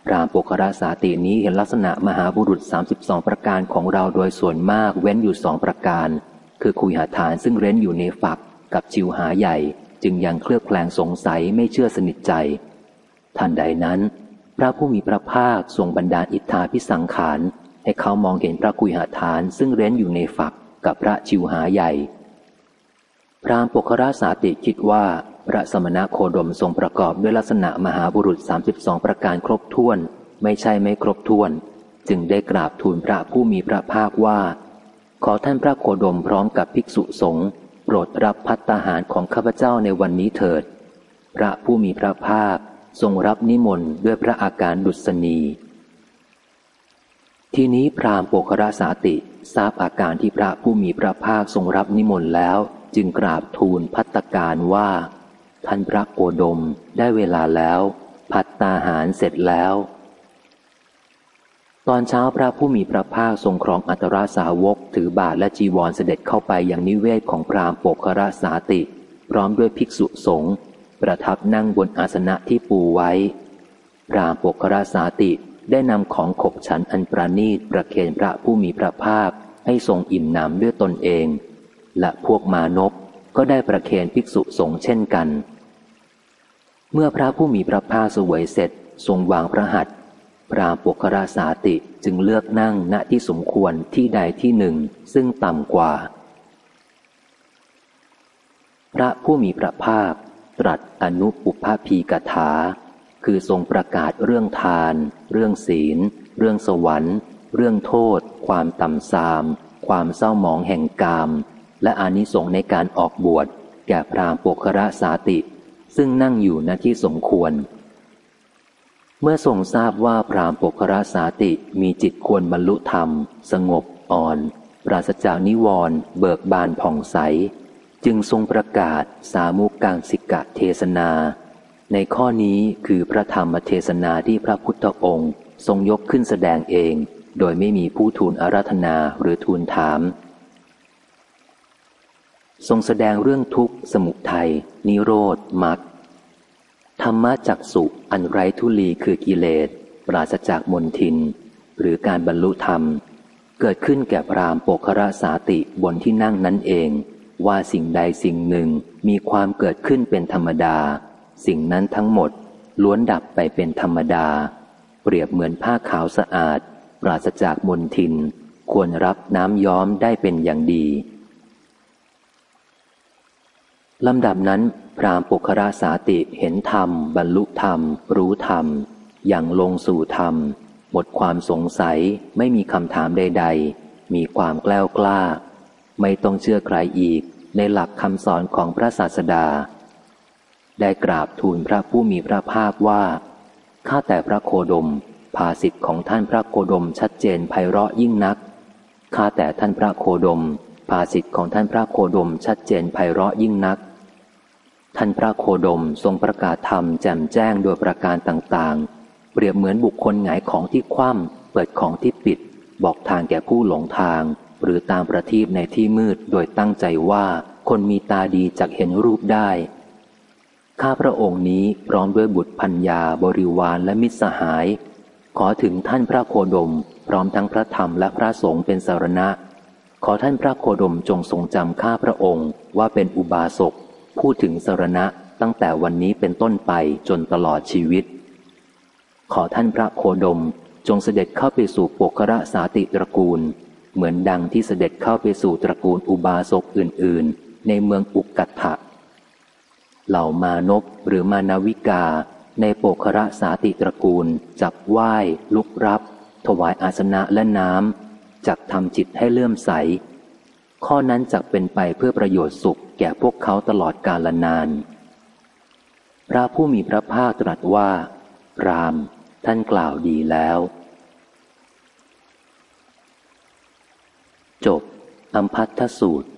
พรามปกราสาตินี้เห็นลักษณะมหาบุรุษ 32 ประการของเราโดยส่วนมากเว้นอยู่สองประการ คือคุยหาฐานซึ่งเร้นอยู่ในฝักกับชิวหาใหญ่ จึงยังเคลือบแคลงสงสัยไม่เชื่อสนิทใจทันใดนั้น พระผู้มีพระภาคทรงบรรดาอิทธาพิสังขาร ให้เขามองเห็นพระกุยหาฐานซึ่งเร้นอยู่ในฝัก กับพระชิวหาใหญ่ พรามปกราสาติคิดว่า พระสมณะโคดมทรงประกอบด้วยลักษณะมหาบุรุษ 32 ประการครบถ้วน ไม่ใช่ไม่ครบถ้วน จึงได้กราบทูลพระผู้มีพระภาคว่า ขอท่านพระโคดมพร้อมกับภิกษุสงฆ์โปรดรับพัตตาหารของข้าพเจ้าในวันนี้เถิด พระผู้มีพระภาคทรงรับนิมนต์ด้วยพระอาการดุษณี ทีนี้พราหมณ์โปกราสาติ ทราบอาการที่พระผู้มีพระภาคทรงรับนิมนต์แล้ว จึงกราบทูลพัตการว่า ท่านพระโกดมได้เวลาแล้ว พัตตาหารเสร็จแล้ว ตอนเช้าพระผู้มีพระภาคทรงครองอัตราสาวกถือบาทและจีวรเสด็จเข้าไปยังนิเวศของพราหมณ์โปกราสาติ พร้อมด้วยภิกษุสงฆ์ประทับนั่งบนอาสนะที่ปูไว้ พราหมณ์โปกราสาติ ได้นำของขบฉันอันประนีตประเคนพระผู้มีพระภาคให้ทรงอิ่มหนำด้วยตนเอง และพวกมานพก็ได้ประเคนภิกษุสงฆ์เช่นกัน เมื่อพระผู้มีพระภาคสวยเสร็จทรงวางพระหัตถ์พระปกราสาติจึงเลือกนั่งณที่สมควรที่ใดที่หนึ่งซึ่งต่ำกว่า พระผู้มีพระภาคตรัสอนุปุพพีกถา คือทรงประกาศเรื่องทาน เรื่องศีล เรื่องสวรรค์ เรื่องโทษ ความต่ำทราม ความเศร้าหมองแห่งกาม และอานิสงส์ในการออกบวช แก่พรามปกระสาติ ซึ่งนั่งอยู่ณที่สมควร เมื่อทรงทราบว่าพรามปกระสาติมีจิตควรบรรลุธรรม สงบอ่อน ปราศจากนิวรณ์เบิกบานผ่องใส จึงทรงประกาศสามุกกังสิกะเทศนา ในข้อนี้คือพระธรรมเทศนาที่พระพุทธองค์ทรงยกขึ้นแสดงเอง โดยไม่มีผู้ทูลอาราธนาหรือทูลถาม ทรงแสดงเรื่องทุกข์ สมุทัย นิโรธมรรคธรรมะจักสุอันไร้ทุลีคือกิเลส ปราศจากมนทิน หรือการบรรลุธรรม เกิดขึ้นแก่พรามโปคราสาติบนที่นั่งนั้นเอง ว่าสิ่งใดสิ่งหนึ่งมีความเกิดขึ้นเป็นธรรมดา สิ่งนั้นทั้งหมดล้วนดับไปเป็นธรรมดา เปรียบเหมือนผ้าขาวสะอาด ปราศจากมลทิน ควรรับน้ำย้อมได้เป็นอย่างดีลำดับนั้น พรามปุคราสาติเห็นธรรม บรรลุธรรม รู้ธรรม อย่างลงสู่ธรรม หมดความสงสัยไม่มีคำถามใด ๆ มีความแกล้วกล้า ไม่ต้องเชื่อใครอีกในหลักคำสอนของพระศาสดา ได้กราบทูลพระผู้มีพระภาคว่า ข้าแต่พระโคดม ภาสิทธิ์ของท่านพระโคดมชัดเจนไพเราะยิ่งนัก ข้าแต่ท่านพระโคดม ภาสิทธิ์ของท่านพระโคดมชัดเจนไพเราะยิ่งนัก ท่านพระโคดมทรงประกาศธรรมแจ่มแจ้งโดยประการต่างๆ เปรียบเหมือนบุคคลหงายของที่คว่ำเปิดของที่ปิด บอกทางแก่ผู้หลงทาง หรือตามประทีปในที่มืดโดยตั้งใจว่าคนมีตาดีจักเห็นรูปได้ ข้าพระองค์นี้พร้อมด้วยบุตรพัญญาบริวารและมิตรสหาย ขอถึงท่านพระโคดม พร้อมทั้งพระธรรมและพระสงฆ์เป็นสารณะ ขอท่านพระโคดมจงทรงจำข้าพระองค์ว่าเป็นอุบาสกพูดถึงสารณะตั้งแต่วันนี้เป็นต้นไปจนตลอดชีวิต ขอท่านพระโคดมจงเสด็จเข้าไปสู่ปกระสาติตระกูล เหมือนดังที่เสด็จเข้าไปสู่ตระกูลอุบาสกอื่น ๆ ในเมืองอุกกัตถะ เหล่ามานพหรือมานาวิกา ในโปกระสาติตระกูล จับไหว้ ลุกรับ ถวายอาสนะและน้ำจักทำจิตให้เลื่อมใส ข้อนั้นจักเป็นไปเพื่อประโยชน์สุขแก่พวกเขาตลอดกาลนาน พระผู้มีพระภาคตรัสว่า ราม ท่านกล่าวดีแล้ว จบอัมพัทธสูตร